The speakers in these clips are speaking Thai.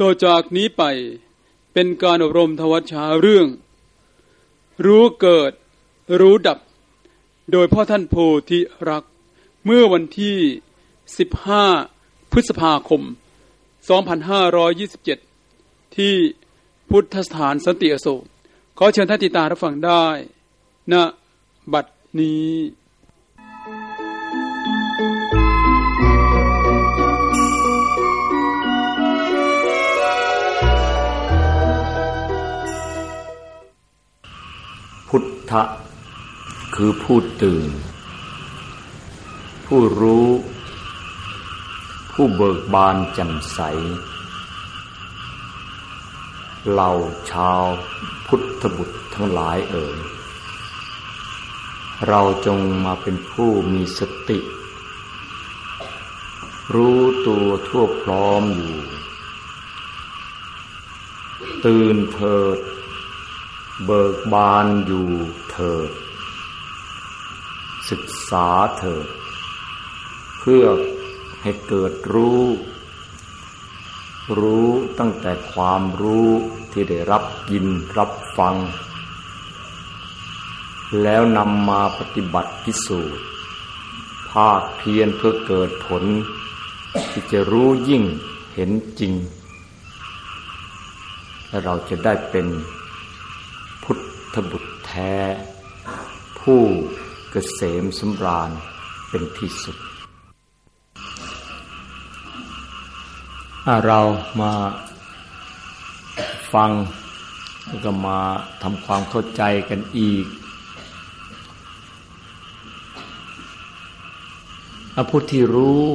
ต่อจากนี้ไปเป็นการอบรมทวัชชาเรื่อง รู้เกิด รู้ดับ โดยพ่อท่านโพธิรัก เมื่อวันที่ 15 พฤษภาคม 2527 ที่พุทธสถานสันติอโศกขอเชิญท่านติตารับฟังได้ณบัดนี้ ทะ คือผู้ตื่น ผู้รู้ ผู้เบิกบานแจ่มใสเหล่าชาวพุทธบุตรทั้งหลายเอ่ย เราจงมาเป็นผู้มีสติ รู้ตัวทั่วพร้อมอยู่ ตื่นเถิด เบิกบานอยู่ เถิดศึกษาเถิดเพื่อให้เกิดรู้ รู้ตั้งแต่ความรู้ที่ได้รับยินรับฟัง แล้วนำมาปฏิบัติพิสูจน์ภาคเพียรเพื่อเกิดผล ที่จะรู้ยิ่งเห็นจริง และเราจะได้เป็นพุทธบุตร ท้ ผู้เกษมสำราญเป็นที่สุดเรามาฟังแล้วก็มาทำความเข้าใจกันอีกผู้ที่รู้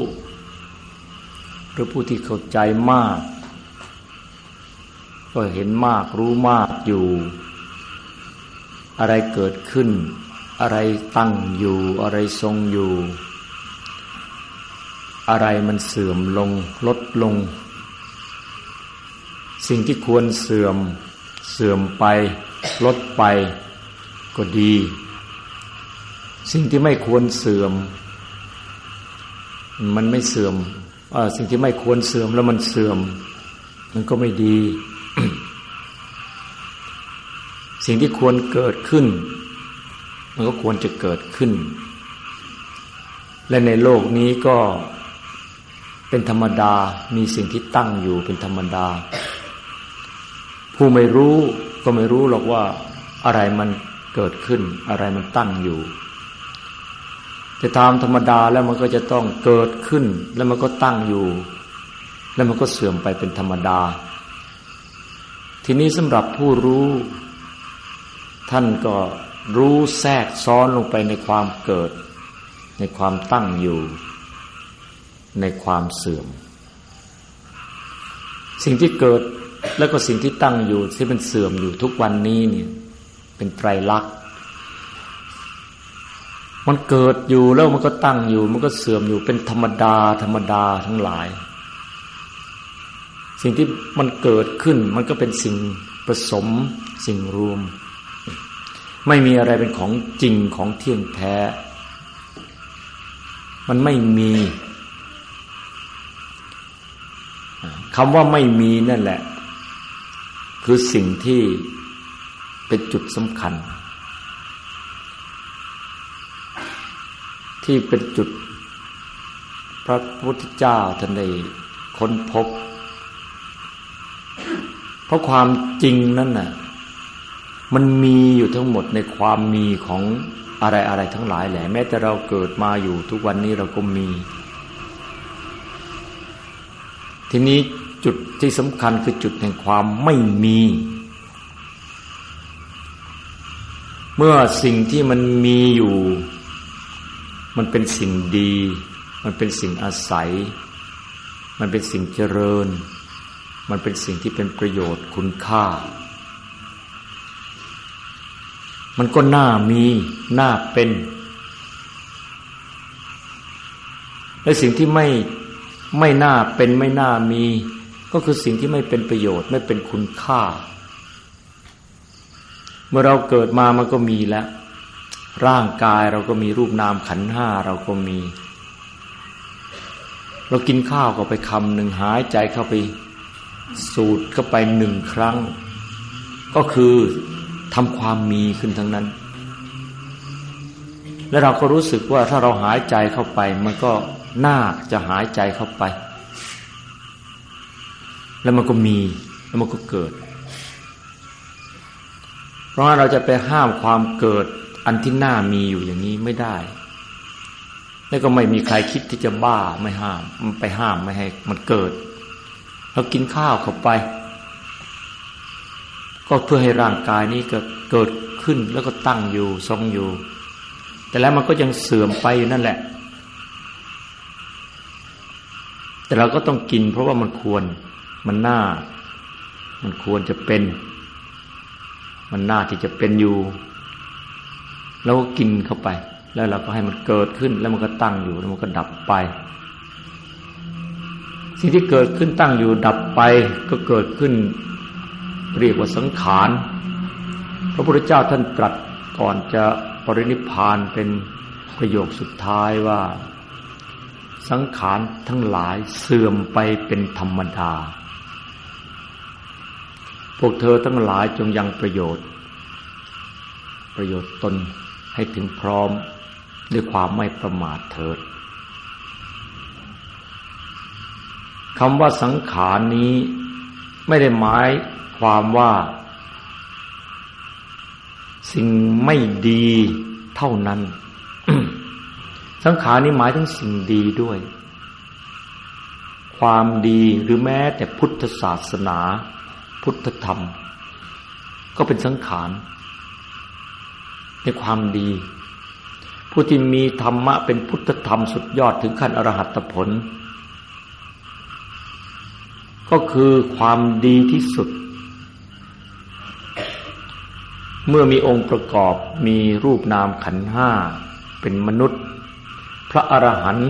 หรือผู้ที่เข้าใจมาก ก็เห็นมากรู้มากอยู่ อะไรเกิดขึ้น อะไรตั้งอยู่ อะไรทรงอยู่ อะไรมันเสื่อมลงลดลง สิ่งที่ควรเสื่อม เสื่อมไป ลดไป ก็ดี สิ่งที่ไม่ควรเสื่อม มันไม่เสื่อมอสิ่งที่ไม่ควรเสื่อมแล้วมันเสื่อม มันก็ไม่ดี สิ่งที่ควรเกิดขึ้น มันก็ควรจะเกิดขึ้น และในโลกนี้ก็เป็นธรรมดามีสิ่งที่ตั้งอยู่เป็นธรรมดา ผู้ไม่รู้ก็ไม่รู้หรอกว่าอะไรมันเกิดขึ้น อะไรมันตั้งอยู่แต่ตามธรรมดาแล้วมันก็จะต้องเกิดขึ้น แล้วมันก็ตั้งอยู่ แล้วมันก็เสื่อมไปเป็นธรรมดา ทีนี้สำหรับผู้รู้ ท่านก็รู้แทรกซ้อนลงไปในความเกิด ในความตั้งอยู่ ในความเสื่อม สิ่งที่เกิดแล้วก็สิ่งที่ตั้งอยู่ที่เป็นเสื่อมอยู่ทุกวันนี้เนี่ยเป็นไตรลักษณ์มันเกิดอยู่แล้วมันก็ตั้งอยู่ มันก็เสื่อมอยู่เป็นธรรมดา ธรรมดาทั้งหลาย สิ่งที่มันเกิดขึ้นมันก็เป็นสิ่งผสมสิ่งรวม ไม่มีอะไรเป็นของจริงของเที่ยงแท้ มันไม่มีคำว่าไม่มีนั่นแหละ คือสิ่งที่เป็นจุดสำคัญ ที่เป็นจุดพระพุทธเจ้าท่านได้ค้นพบ เพราะความจริงนั่นน่ะ มันมีอยู่ทั้งหมดในความมีของอะไรอะไรทั้งหลายแหละแม้แต่เราเกิดมาอยู่ทุกวันนี้เราก็มี ทีนี้จุดที่สำคัญคือจุดแห่งความไม่มี เมื่อสิ่งที่มันมีอยู่ มันเป็นสิ่งดี มันเป็นสิ่งอาศัย มันเป็นสิ่งเจริญ มันเป็นสิ่งที่เป็นประโยชน์คุณค่า มันก็น่ามีน่าเป็นและสิ่งที่ไม่ไม่น่าเป็นไม่น่ามี ก็คือสิ่งที่ไม่เป็นประโยชน์ไม่เป็นคุณค่า เมื่อเราเกิดมามันก็มีแล้ว ร่างกายเราก็มีรูปนามขันห้าเราก็มี เรากินข้าวก็ไปคำหนึ่งหายใจเข้าไปสูดเข้าไปหนึ่งครั้ง ก็คือ ทำความมีขึ้นทั้งนั้น และเราก็รู้สึกว่าถ้าเราหายใจเข้าไป มันก็น่าจะหายใจเข้าไป แล้วมันก็มีแล้วมันก็เกิด เพราะเราจะไปห้ามความเกิดอันที่น่ามีอยู่อย่างนี้ไม่ได้แล้วก็ไม่มีใครคิดที่จะบ้าไม่ห้าม มันไปห้ามไม่ให้มันเกิดเรากินข้าวเข้าไป ก็เพื่อให้ร่างกายนี้ก็เกิดขึ้นแล้วก็ตั้งอยู่ทรงอยู่ แต่แล้วมันก็ยังเสื่อมไปอยู่นั่นแหละ แต่เราก็ต้องกิน เพราะว่ามันควรมันน่า มันควรจะเป็น มันน่าที่จะเป็นอยู่แล้วก็กินเข้าไป แล้วเราก็ให้มันเกิดขึ้น แล้วมันก็ตั้งอยู่แล้วมันก็ดับไป สิ่งที่เกิดขึ้นตั้งอยู่ดับไปก็เกิดขึ้น เรียกว่าสังขาร พระพุทธเจ้าท่านตรัสก่อนจะปรินิพานเป็นประโยคสุดท้ายว่า สังขารทั้งหลายเสื่อมไปเป็นธรรมดา พวกเธอทั้งหลายจงยังประโยชน์ ประโยชน์ตนให้ถึงพร้อมด้วยความไม่ประมาทเถิดคำว่าสังขารนี้ไม่ได้หมาย ความว่า สิ่งไม่ดีเท่านั้น สังขารนี้หมายถึงสิ่งดีด้วย ความดีหรือแม้แต่พุทธศาสนา พุทธธรรม ก็เป็นสังขารในความดี ผู้ที่มีธรรมะเป็นพุทธธรรมสุดยอดถึงขั้นอรหัตผลก็คือความดีที่สุด เมื่อมีองค์ประกอบมีรูปนามขันห้าเป็นมนุษย์ พระอรหันต์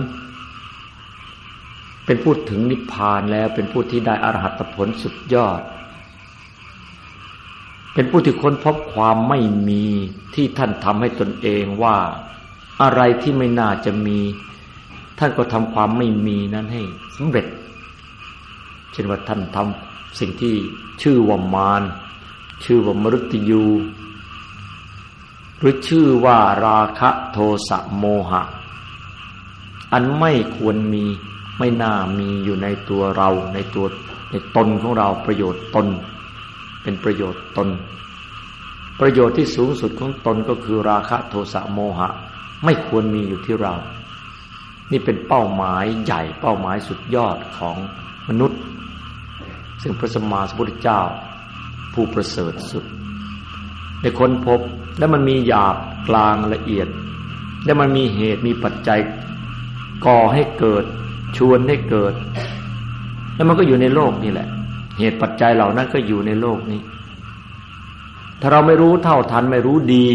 เป็นพูดถึงนิพพานแล้วเป็นผู้ที่ได้อรหัตผลสุดยอด เป็นผู้ที่ค้นพบความไม่มีที่ท่านทำให้ตนเองว่าอะไรที่ไม่น่าจะมี ท่านก็ทำความไม่มีนั้นให้สำเร็จ เช่นว่าท่านทำสิ่งที่ชื่อว่ามารชื่อว่ามรุตยู หรือชื่อว่าราคะโทสะโมหะ อันไม่ควรมีไม่น่ามีอยู่ในตัวเราในตัวในตนของเราประโยชน์ตน เป็นประโยชน์ตน ประโยชน์ที่สูงสุดของตนก็คือราคะโทสะโมหะ ไม่ควรมีอยู่ที่เรา นี่เป็นเป้าหมายใหญ่เป้าหมายสุดยอดของมนุษย์ ซึ่งพระสมมาสัมพุทธเจ้า ผู้ประเสริฐสุดได้ค้นพบ และมันมีหยาบกลางละเอียด และมันมีเหตุมีปัจจัยก่อให้เกิด ชวนให้เกิด แล้วมันก็อยู่ในโลกนี่แหละ เหตุปัจจัยเหล่านั้นก็อยู่ในโลกนี้ ถ้าเราไม่รู้เท่าทันไม่รู้ดี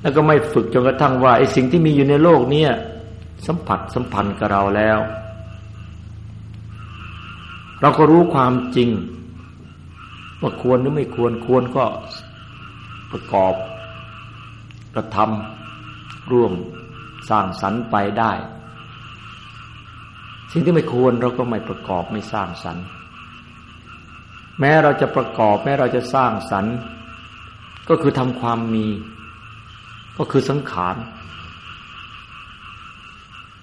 แล้วก็ไม่ฝึกจนกระทั่งว่าไอ้สิ่งที่มีอยู่ในโลกเนี้สัมผัสสัมพันธ์กับเราแล้ว เราก็รู้ความจริงว่าควรหรือไม่ควรควรก็ ประกอบกระทำร่วมสร้างสรรค์ไปได้ สิ่งที่ไม่ควรเราก็ไม่ประกอบไม่สร้างสรรค์ แม้เราจะประกอบ แม้เราจะสร้างสรรค์ ก็คือทำความมี ก็คือสังขาร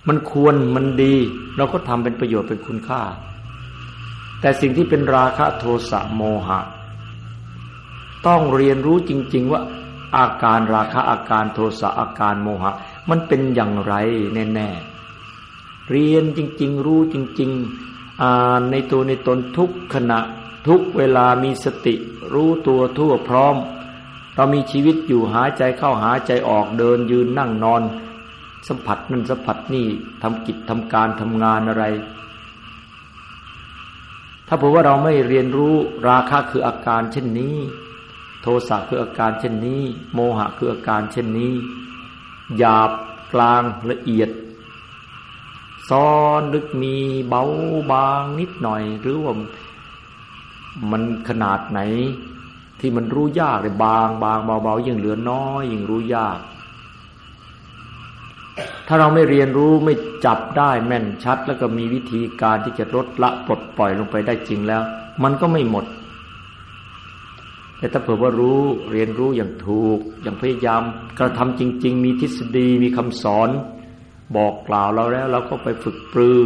มันควรมันดี เราก็ทำเป็นประโยชน์เป็นคุณค่า แต่สิ่งที่เป็นราคะโทสะโมหะ ต้องเรียนรู้จริง ๆ ว่าอาการราคะอาการโทสะอาการโมหะ มันเป็นอย่างไรแน่ๆเรียนจริง ๆ รู้จริง ๆ อ่านในตัวในตนทุกขณะทุกเวลามีสติ รู้ตัวทั่วพร้อม เรามีชีวิตอยู่หายใจเข้าหายใจออกเดินยืนนั่งนอน สัมผัสนั่นสัมผัสนี่ทำกิจทำการทำงานอะไรถ้าเผื่อว่าเราไม่เรียนรู้ราคะคืออาการเช่นนี้ โทสะคืออาการเช่นนี้ โมหะคืออาการเช่นนี้ หยาบกลางละเอียด ซ้อนลึกมีเบาบางนิดหน่อย หรือว่ามันขนาดไหน ที่มันรู้ยากเลยบางบางเบาๆยิ่งเหลือน้อยยิ่งรู้ยาก ถ้าเราไม่เรียนรู้ไม่จับได้แม่นชัด แล้วก็มีวิธีการที่จะลดละปลดปล่อยลงไปได้จริงแล้ว มันก็ไม่หมด แต่ถ้าเผื่อว่ารู้เรียนรู้อย่างถูก อย่างพยายามกระทำจริง ๆ มีทฤษฎีมีคำสอน บอกกล่าวเราแล้วเราก็ไปฝึกปรือ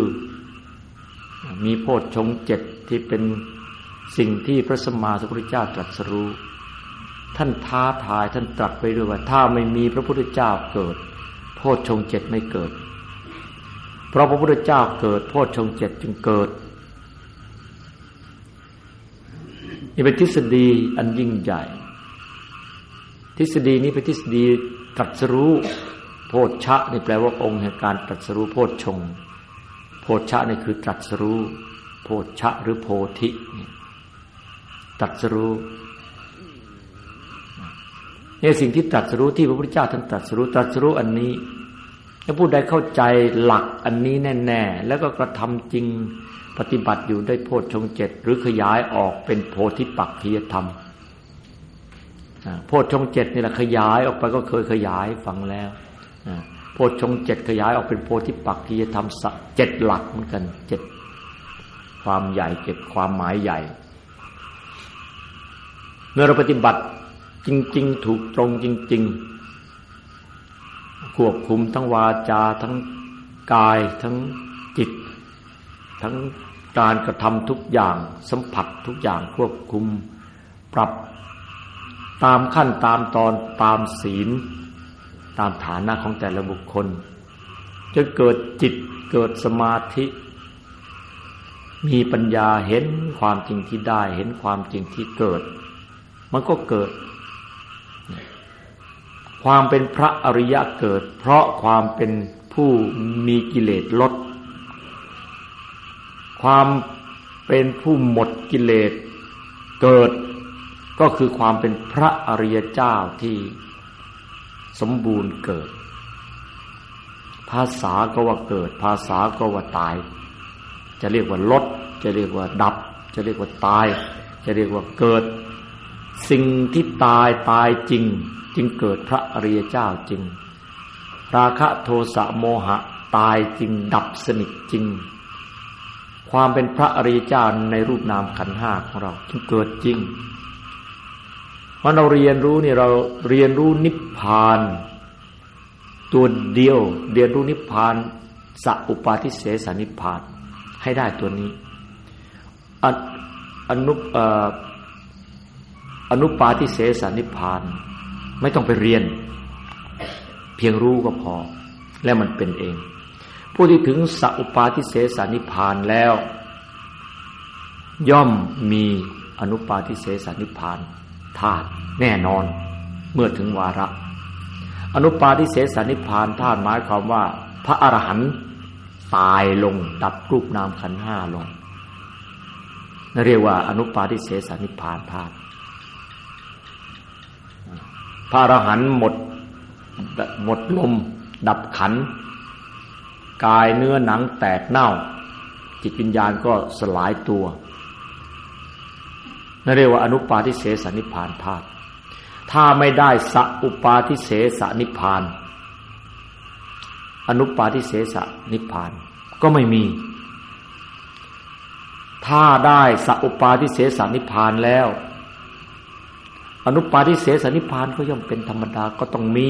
มีโพชฌงเจ็ดที่เป็นสิ่งที่พระสมมาสัมพุทธเจ้าตรัสรู้ ท่านท้าทายท่านตรัสไปด้วยว่า ถ้าไม่มีพระพุทธเจ้าเกิด โพชฌงเจ็ดไม่เกิด เพราะพระพุทธเจ้าเกิด โพชฌงเจ็ดจึงเกิด นี่เป็นทฤษฎีอันยิ่งใหญ่ ทฤษฎีนี้เป็นทฤษฎีตรัสรู้โพชะนี่แปลว่าองค์แห่งการตรัสรู้โพชงโพชะนี่คือตรัสรู้ โพชะหรือโพธิตรัสรู้นี่สิ่งที่ตรัสรู้ที่พระพุทธเจ้าท่านตรัสรู้ตรัสรู้อันนี้ถ้าผู้ใดเข้าใจหลักอันนี้แน่ ๆ แล้วก็กระทำจริง ปฏิบัติอยู่ได้โพชฌงเจ็ดหรือขยายออกเป็นโพธิปักขียธรรมโพชฌงเจ็ดนี่แหละขยายออกไปก็เคยขยายฟังแล้วโพชฌงเจ็ดขยายออกเป็นโพธิปักขียธรรมเจ็ดหลักเหมือนกันเจ็ดความใหญ่เจ็ดความหมายใหญ่ เมื่อเราปฏิบัติจริง ๆ ถูกตรงจริง ๆ ควบคุมทั้งวาจาทั้งกายทั้งจิต ทั้ง การกระทำทุกอย่างสัมผัสทุกอย่างควบคุม ปรับตามขั้นตามตอนตามศีล ตามฐานะของแต่ละบุคคลจนเกิดจิตเกิดสมาธิ มีปัญญาเห็นความจริงที่ได้ เห็นความจริงที่เกิด มันก็เกิด ความเป็นพระอริยะเกิด เพราะความเป็นผู้มีกิเลสลด ความเป็นผู้หมดกิเลสเกิดก็คือความเป็นพระอริยเจ้าที่สมบูรณ์เกิด ภาษาก็ว่าเกิด ภาษาก็ว่าตาย จะเรียกว่าลด จะเรียกว่าดับ จะเรียกว่าตาย จะเรียกว่าเกิด สิ่งที่ตายตายจริง จึงเกิดพระอริยเจ้าจริง ราคะโทสะโมหะตายจริง ดับสนิทจริง ความเป็นพระอริยเจ้าในรูปนามขันห้าของเราจึงเกิดจริงเพราะเราเรียนรู้นี่เราเรียนรู้นิพพาน ตัวเดียว เรียนรู้นิพพานสัอุปาทิเสสนิพพานให้ได้ตัวนี้อนุอนุปาทิเสสนิพพาน ไม่ต้องไปเรียน เพียงรู้ก็พอ แล้วมันเป็นเอง ผู้ที่ถึงสัพปาทิเสสนิพานแล้ว ย่อมมีอนุปาทิเสสนิพานธาตุแน่นอนเมื่อถึงวาระ อนุปาทิเสสนิพานธาตุหมายความว่า พระอรหันต์ตายลงดับรูปนามขันห้าลงนั่เรียกว่าอนุปาทิเสสนิพานธาตุพระอรหันต์หมดหมดลมดับขัน กายเนื้อหนังแตกเน่า จิตวิญญาณก็สลายตัวนั่นเรียกว่าอนุปาทิเสสนิพานธาตุถ้าไม่ได้สัอุปาทิเสสนิพาน อนุปาทิเสสนิพาน ก็ไม่มี ถ้าได้สัอุปาทิเสสนิพานแล้ว อนุปาทิเสสนิพานก็ย่อมเป็นธรรมดาก็ต้องมี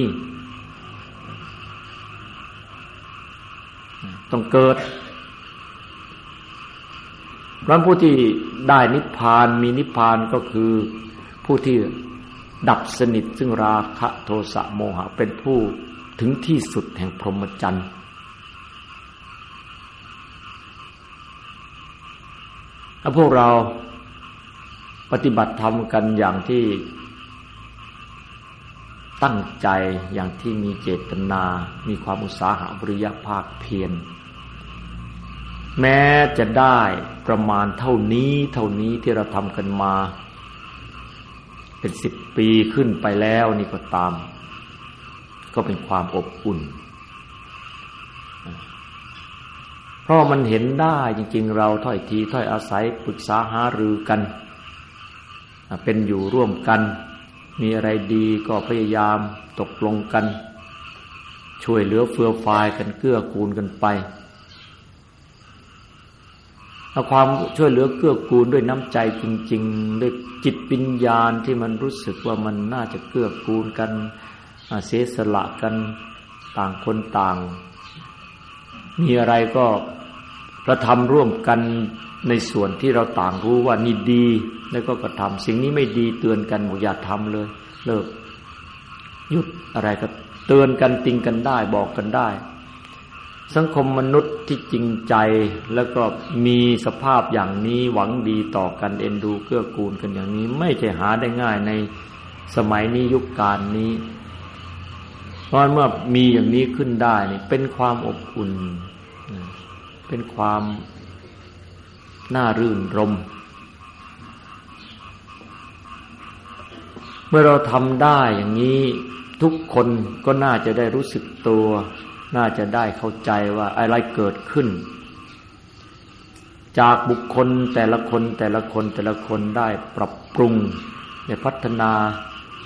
ต้องเกิดพระผู้ที่ได้นิพพานมีนิพพานก็คือผู้ที่ดับสนิทซึ่งราคะโทสะโมหะเป็นผู้ถึงที่สุดแห่งพรหมจรรย์ถ้าพวกเราปฏิบัติธรรมกันอย่างที่ ตั้งใจอย่างที่มีเจตนา มีความอุตสาหะบริยภาคเพียรแม้จะได้ประมาณเท่านี้เท่านี้ที่เราทำกันมา เป็นสิบปีขึ้นไปแล้วนี่ก็ตาม ก็เป็นความอบอุ่น เพราะมันเห็นได้จริง ๆ เราถ้อยทีถ้อยอาศัยปรึกษาหารือกัน เป็นอยู่ร่วมกัน มีอะไรดีก็พยายามตกลงกัน ช่วยเหลือเฟือฟายกันเกื้อกูลกันไปเอาความช่วยเหลือเกื้อกูลด้วยน้ำใจจริง ๆ ด้วยจิตปัญญาณที่มันรู้สึกว่ามันน่าจะเกื้อกูลกันเสียสละกันต่างคนต่าง มีอะไรก็กระทำร่วมกันในส่วนที่เราต่างรู้ว่านี่ดี แล้วก็กระทำสิ่งนี้ไม่ดีเตือนกันบอกอย่าทำเลย เลิกหยุดอะไรก็เตือนกันติงกันได้บอกกันได้ สังคมมนุษย์ที่จริงใจแล้วก็มีสภาพอย่างนี้หวังดีต่อกันเอ็นดูเกื้อกูลกันอย่างนี้ ไม่ใช่หาได้ง่ายในสมัยนี้ยุคการนี้เพราะเมื่อมีอย่างนี้ขึ้นได้นี่เป็นความอบอุ่น เป็นความน่ารื่นรม เมื่อเราทำได้อย่างนี้ทุกคนก็น่าจะได้รู้สึกตัว น่าจะได้เข้าใจว่าอะไรเกิดขึ้น จากบุคคลแต่ละคนแต่ละคนแต่ละคนได้ปรับปรุงได้พัฒนา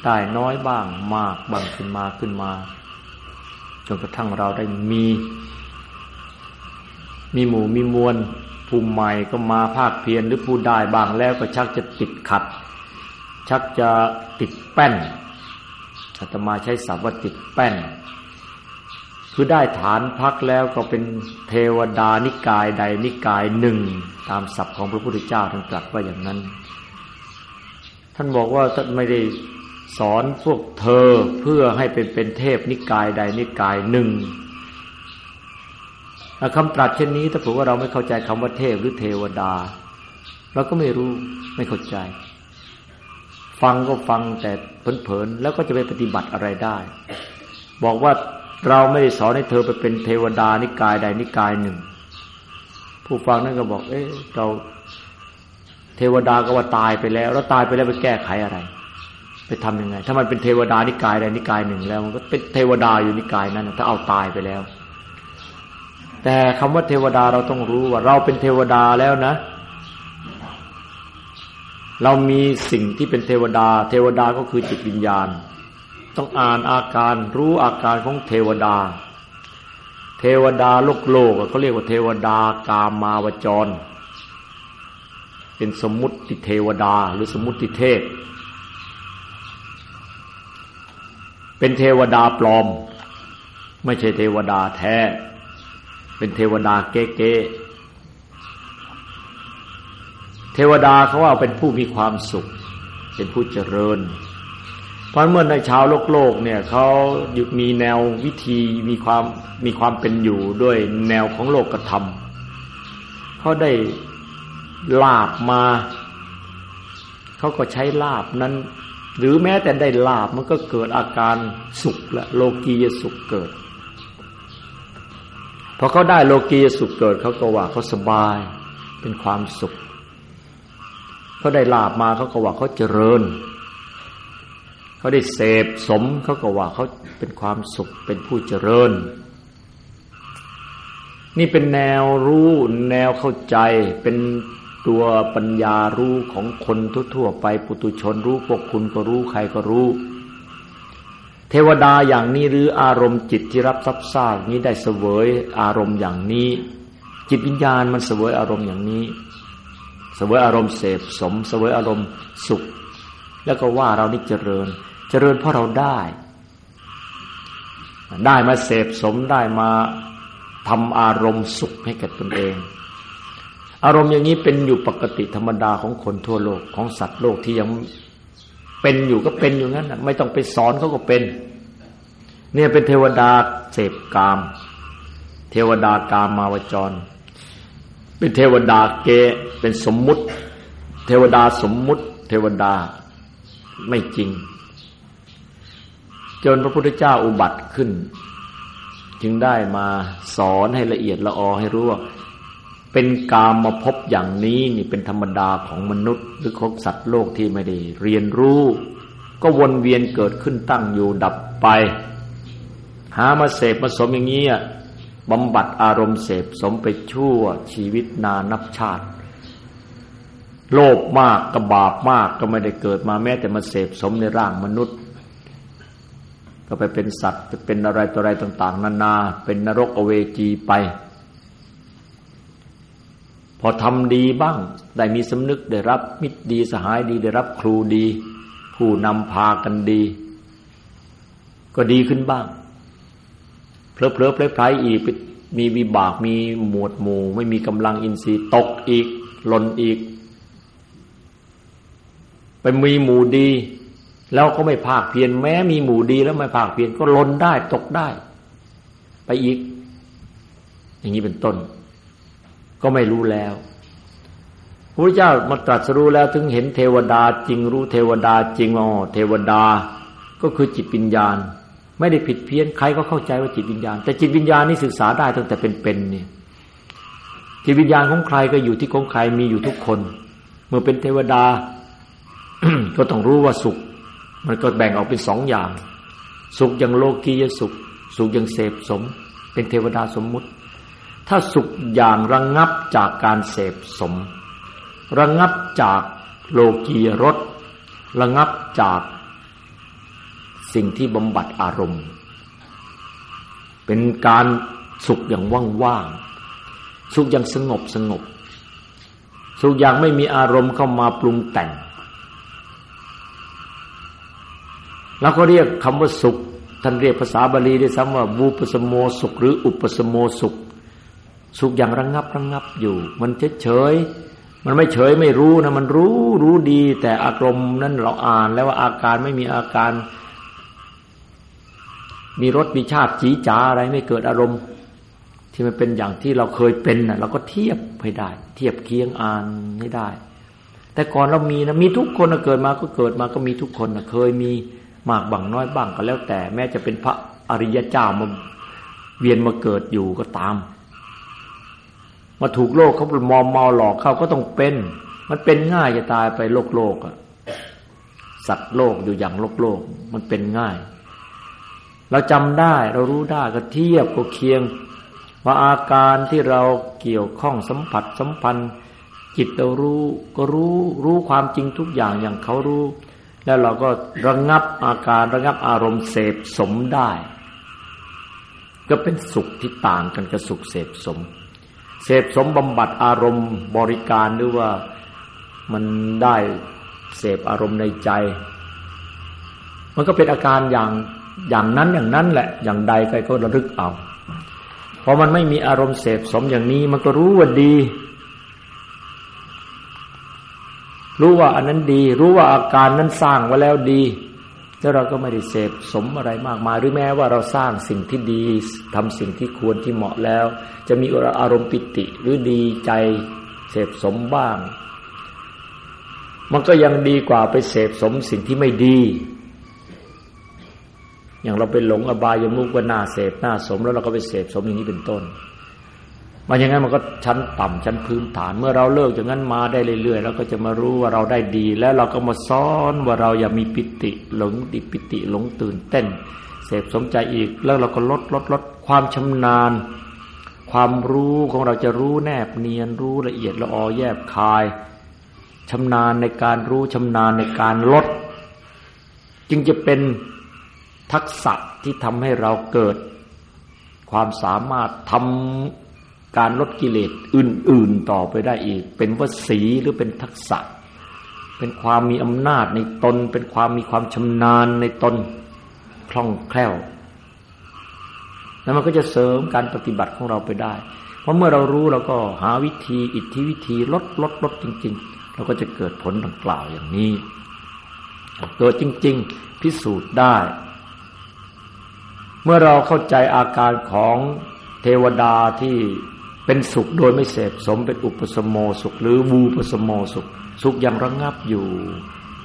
ได้น้อยบ้างมากบ้างขึ้นมาขึ้นมาจนกระทั่งเราได้มี มีหมู่มีมวลผู้ใหม่ก็มาภาคเพียรหรือผู้ได้บางแล้วก็ชักจะติดขัด ชักจะติดแป้นอาตมาใช้ศัพท์ว่าติดแป้น คือได้ฐานพักแล้วก็เป็นเทวดานิกายใดนิกายหนึ่ง ตามศัพท์ของพระพุทธเจ้าท่านตรัสว่าอย่างนั้น ท่านบอกว่าท่านไม่ได้สอนพวกเธอเพื่อให้เป็นเป็นเทพนิกายใดนิกายหนึ่งคำตรัสเช่นนี้ถ้าผมว่าเราไม่เข้าใจคำว่าเทพหรือเทวดา เราก็ไม่รู้ไม่เข้าใจ ฟังก็ฟังแต่เผินๆแล้วก็จะไปปฏิบัติอะไรได้ บอกว่าเราไม่ได้สอนให้เธอไปเป็นเทวดานิกายใดนิกายหนึ่ง ผู้ฟังนั่นก็บอก เอ๊ะเราเทวดาก็ว่าตายไปแล้ว แล้วตายไปแล้วไปแก้ไขอะไร ไปทํำยังไง ถ้ามันเป็นเทวดานิกายใดนิกายหนึ่ง แล้ว มันก็เป็นเทวดาอยู่นิกายนั้นถ้าเอาตายไปแล้ว แต่คำว่าเทวดาเราต้องรู้ว่า เราเป็นเทวดาแล้วนะ เรามีสิ่งที่เป็นเทวดา เทวดาก็คือจิตวิญญาณ ต้องอ่านอาการรู้อาการของเทวดา เทวดาโลกโลกเขาเรียกว่าเทวดากามาวจร เป็นสมมุติเทวดาหรือสมมุติเทพ เป็นเทวดาปลอม ไม่ใช่เทวดาแท้ เป็นเทวดาเก๊ๆ เทวดาเขาว่าเป็นผู้มีความสุข เป็นผู้เจริญ เพราะเมื่อในชาวโลกโลกเนี่ยเขามีแนววิธีมีความมีความเป็นอยู่ด้วยแนวของโลกธรรมเขาได้ลาบมาเขาก็ใช้ลาบนั้น หรือแม้แต่ได้ลาบมันก็เกิดอาการสุขและโลกียสุขเกิดพอเขาได้โลกียสุขเกิดเขาก็ว่าเขาสบายเป็นความสุข เขาได้ลาบมาเขาก็ว่าเขาเจริญ เขาได้เสพสมเขาก็ว่าเขาเป็นความสุขเป็นผู้เจริญ นี่เป็นแนวรู้แนวเข้าใจเป็นตัวปัญญารู้ของคนทั่วๆไปปุตุชนรู้พวกคุณก็รู้ใครก็รู้ เทวดาอย่างนี้หรืออารมณ์จิตที่รับซับซากนี้ได้เสวยอารมณ์อย่างนี้ จิตวิญญาณมันเสวยอารมณ์อย่างนี้ สวยอารมณ์เสพสมเสวยอารมณ์สุข แล้วก็ว่าเรานี่เจริญ เจริญเพราะเราได้ ได้มาเสพสมได้มาทำอารมณ์สุขให้กับตนเอง อารมณ์อย่างนี้เป็นอยู่ปกติธรรมดาของคนทั่วโลกของสัตว์โลกที่ยังเป็นอยู่ก็เป็นอยู่งั้นไม่ต้องไปสอนเขาก็เป็น เนี่ยเป็นเทวดาเสพกาม เทวดากามาวจร เป็นเทวดาเกเป็นสมมุติ เทวดาสมมุติ เทวดาไม่จริง จนพระพุทธเจ้าอุบัติขึ้น จึงได้มาสอนให้ละเอียดละออให้รู้ว่าเป็นกามมาพบอย่างนี้นี่เป็นธรรมดาของมนุษย์ หรือของสัตว์โลกที่ไม่ได้เรียนรู้ ก็วนเวียนเกิดขึ้นตั้งอยู่ดับไป หามาเสพมาสมอย่างนี้ บำบัดอารมณ์เสพสมไปชั่วชีวิตนานับชาติ โลภมากกระบาปมากก็ไม่ได้เกิดมาแม้แต่มาเสพสมในร่างมนุษย์ ก็ไปเป็นสัตว์เป็นอะไรตัวอะไรต่าง ๆ นานา เป็นนรกอเวจีไป พอทำดีบ้าง ได้มีสำนึกได้รับมิตรดีสหายดีได้รับครูดี ผู้นำพากันดี ก็ดีขึ้นบ้าง เพลอเพลอเพลเพลอีกมีวิบากมีหมวดหมู่ ไม่มีกำลังอินทรีย์ตกอีกหล่นอีก ไปมีหมู่ดี แล้วก็ไม่ภาคเพียรแม้มีหมู่ดีแล้วไม่ภาคเพียรก็ล่นได้ตกได้ ไปอีก อย่างนี้เป็นต้น ก็ไม่รู้แล้วพระเจ้ามาตรัสรู้แล้วถึงเห็นเทวดาจริงรู้เทวดาจริงอ๋อเทวดาก็คือจิตวิญญาณ ไม่ได้ผิดเพี้ยนใครก็เข้าใจว่าจิตวิญญาณ แต่จิตวิญญาณนี่ศึกษาได้ตั้งแต่เป็นๆนี่จิตวิญญาณของใครก็อยู่ที่ของใครมีอยู่ทุกคน เมื่อเป็นเทวดา ก็ต้องรู้ว่าสุข มันก็แบ่งออกเป็นสองอย่าง สุขอย่างโลกียสุข สุขอย่างเสพสม เป็นเทวดาสมมุติ ถ้าสุขอย่างระงงับจากการเสพสม ระงงับจากโลกียรสระงงับจาก สิ่งที่บำบัดอารมณ์ เป็นการสุขอย่างว่างๆสุขอย่างสงบสงบ สุขอย่างไม่มีอารมณ์เข้ามาปรุงแต่งแล้วก็เรียกคำว่าสุข ท่านเรียกภาษาบาลีได้ซ้ำว่าบูปสโมสุข หรืออุปสมโมสุข สุขอย่างระงงับระงงับอยู่ มันเฉยเฉยมันไม่เฉยไม่รู้นะมันรู้รู้ดี แต่อารมณ์นั้นเราอ่านแล้วว่าอาการไม่มีอาการ มีรสมีชาติจีจ๋าอะไรไม่เกิดอารมณ์ ที่มันเป็นอย่างที่เราเคยเป็นนะเราก็เทียบให้ได้ เทียบเคียงอ่านให้ได้ แต่ก่อนเรามีนะมีทุกคนนะเกิดมาก็เกิดมาก็มีทุกคนนะเคยมีมากบางน้อยบ้างก็แล้ว แต่แม้จะเป็นพระอริยเจ้ามาเวียนมาเกิดอยู่ก็ตาม มาถูกโลกเขามอมเมาหลอกเขาก็ต้องเป็น มันเป็นง่ายจะตายไปโลกโลกอะสัตว์โลกอยู่อย่างโลกโลก มันเป็นง่าย เราจำได้เรารู้ได้ก็เทียบก็เคียง ว่าอาการที่เราเกี่ยวข้องสัมผัสสัมพันธ์ จิตเรารู้ก็รู้รู้ความจริงทุกอย่างอย่างเขารู้ แล้วเราก็ระงงับอาการระงับอารมณ์เสพสมได้ ก็เป็นสุขที่ต่างกันกับสุขเสพสม เสพสมบำบัดอารมณ์บริการหรือว่ามันได้เสพอารมณ์ในใจ มันก็เป็นอาการอย่าง อย่างนั้นอย่างนั้นแหละ อย่างใดใครก็ระลึกเอาพอมันไม่มีอารมณ์เสพสมอย่างนี้มันก็รู้ว่าดี รู้ว่าอันนั้นดี รู้ว่าอาการนั้นสร้างไว้แล้วดีแล้วเราก็ไม่ได้เสพสมอะไรมากมาย หรือแม้ว่าเราสร้างสิ่งที่ดีทำสิ่งที่ควรที่เหมาะแล้ว จะมีอารมณ์ปิติหรือดีใจเสพสมบ้าง มันก็ยังดีกว่าไปเสพสมสิ่งที่ไม่ดี อย่างเราไปหลงอบายมุกว่าน่าเสพน่าสมแล้วเราก็ไปเสพสมอย่างนี้เป็นต้นมันอย่างนั้นมันก็ชั้นต่ำชั้นพื้นฐาน เมื่อเราเลิกอย่างนั้นมาได้เรื่อยๆเราก็จะมารู้ว่าเราได้ดี แล้วเราก็มาซ้อนว่าเราอย่ามีปิติหลงดิปิติหลงตื่นเต้น เสพสมใจอีกแล้วเราก็ลดลดลดความชำนาญ ความรู้ของเราจะรู้แนบเนียนรู้ละเอียดละออแยบคายชำนาญในการรู้ชำนาญในการลด จึงจะเป็น ทักษะที่ทำให้เราเกิด ความสามารถทำการลดกิเลสอื่น ๆต่อไปได้อีก เป็นวสีหรือเป็นทักษะ เป็นความมีอำนาจในตน เป็นความมีความชำนาญในตนคล่องแคล่วแล้วมันก็จะเสริมการปฏิบัติของเราไปได้ เพราะเมื่อเรารู้เราก็หาวิธีอิทธิวิธีลดลดลดจริง ๆ เราก็จะเกิดผลดังกล่าวอย่างนี้ เกิดจริง ๆ พิสูจน์ได้ เมื่อเราเข้าใจอาการของเทวดาที่เป็นสุขโดยไม่เสพสมเป็นอุปสมโมสุข หรือวูปสมโมสุข สุขยังระงงับอยู่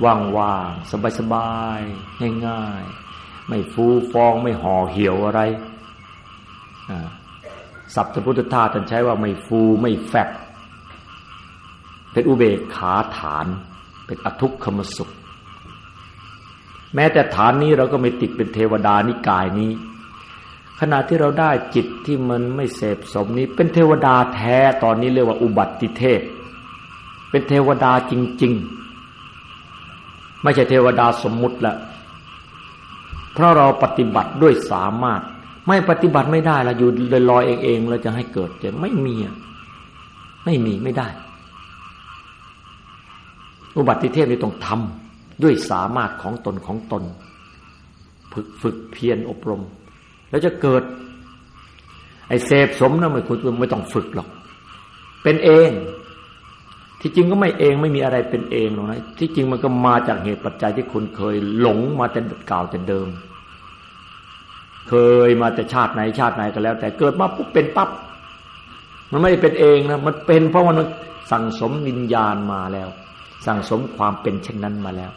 ว่างๆสบายๆง่ายๆ ไม่ฟูฟองไม่ห่อเหี่ยวอะไรสัพพุทธทาสท่านใช้ว่าไม่ฟูไม่แฟบเป็นอุเบกขาฐาน เป็นอทุกขมสุข แม้แต่ฐานนี้เราก็ไม่ติดเป็นเทวดานิกายนี้ ขณะที่เราได้จิตที่มันไม่เสพสมนี้ เป็นเทวดาแท้ตอนนี้เรียกว่าอุบัติเทพ เป็นเทวดาจริง ๆ ไม่ใช่เทวดาสมมุติละเพราะเราปฏิบัติด้วยสามารถ ไม่ปฏิบัติไม่ได้เราอยู่ลอยเองๆเราจะให้เกิดจะไม่มีไม่มีไม่ได้ อุบัติเทพนี่ต้องทำ ด้วยสามารถของตนของตน ฝึกฝึกเพียรอบรม แล้วจะเกิด ไอ้เสพสมนะไม่คุณไม่ต้องฝึกหรอก เป็นเอง ที่จริงก็ไม่เองไม่มีอะไรเป็นเองหรอกนะที่จริงมันก็มาจากเหตุปัจจัยที่คุณเคยหลงมาแต่เก่าแต่เดิม เคยมาแต่ชาติไหนชาติไหนก็แล้ว แต่เกิดมาปุ๊บเป็นปั๊บมันไม่ได้เป็นเองนะมันเป็นเพราะมันสั่งสมวิญญาณมาแล้ว สั่งสมความเป็นเช่นนั้นมาแล้ว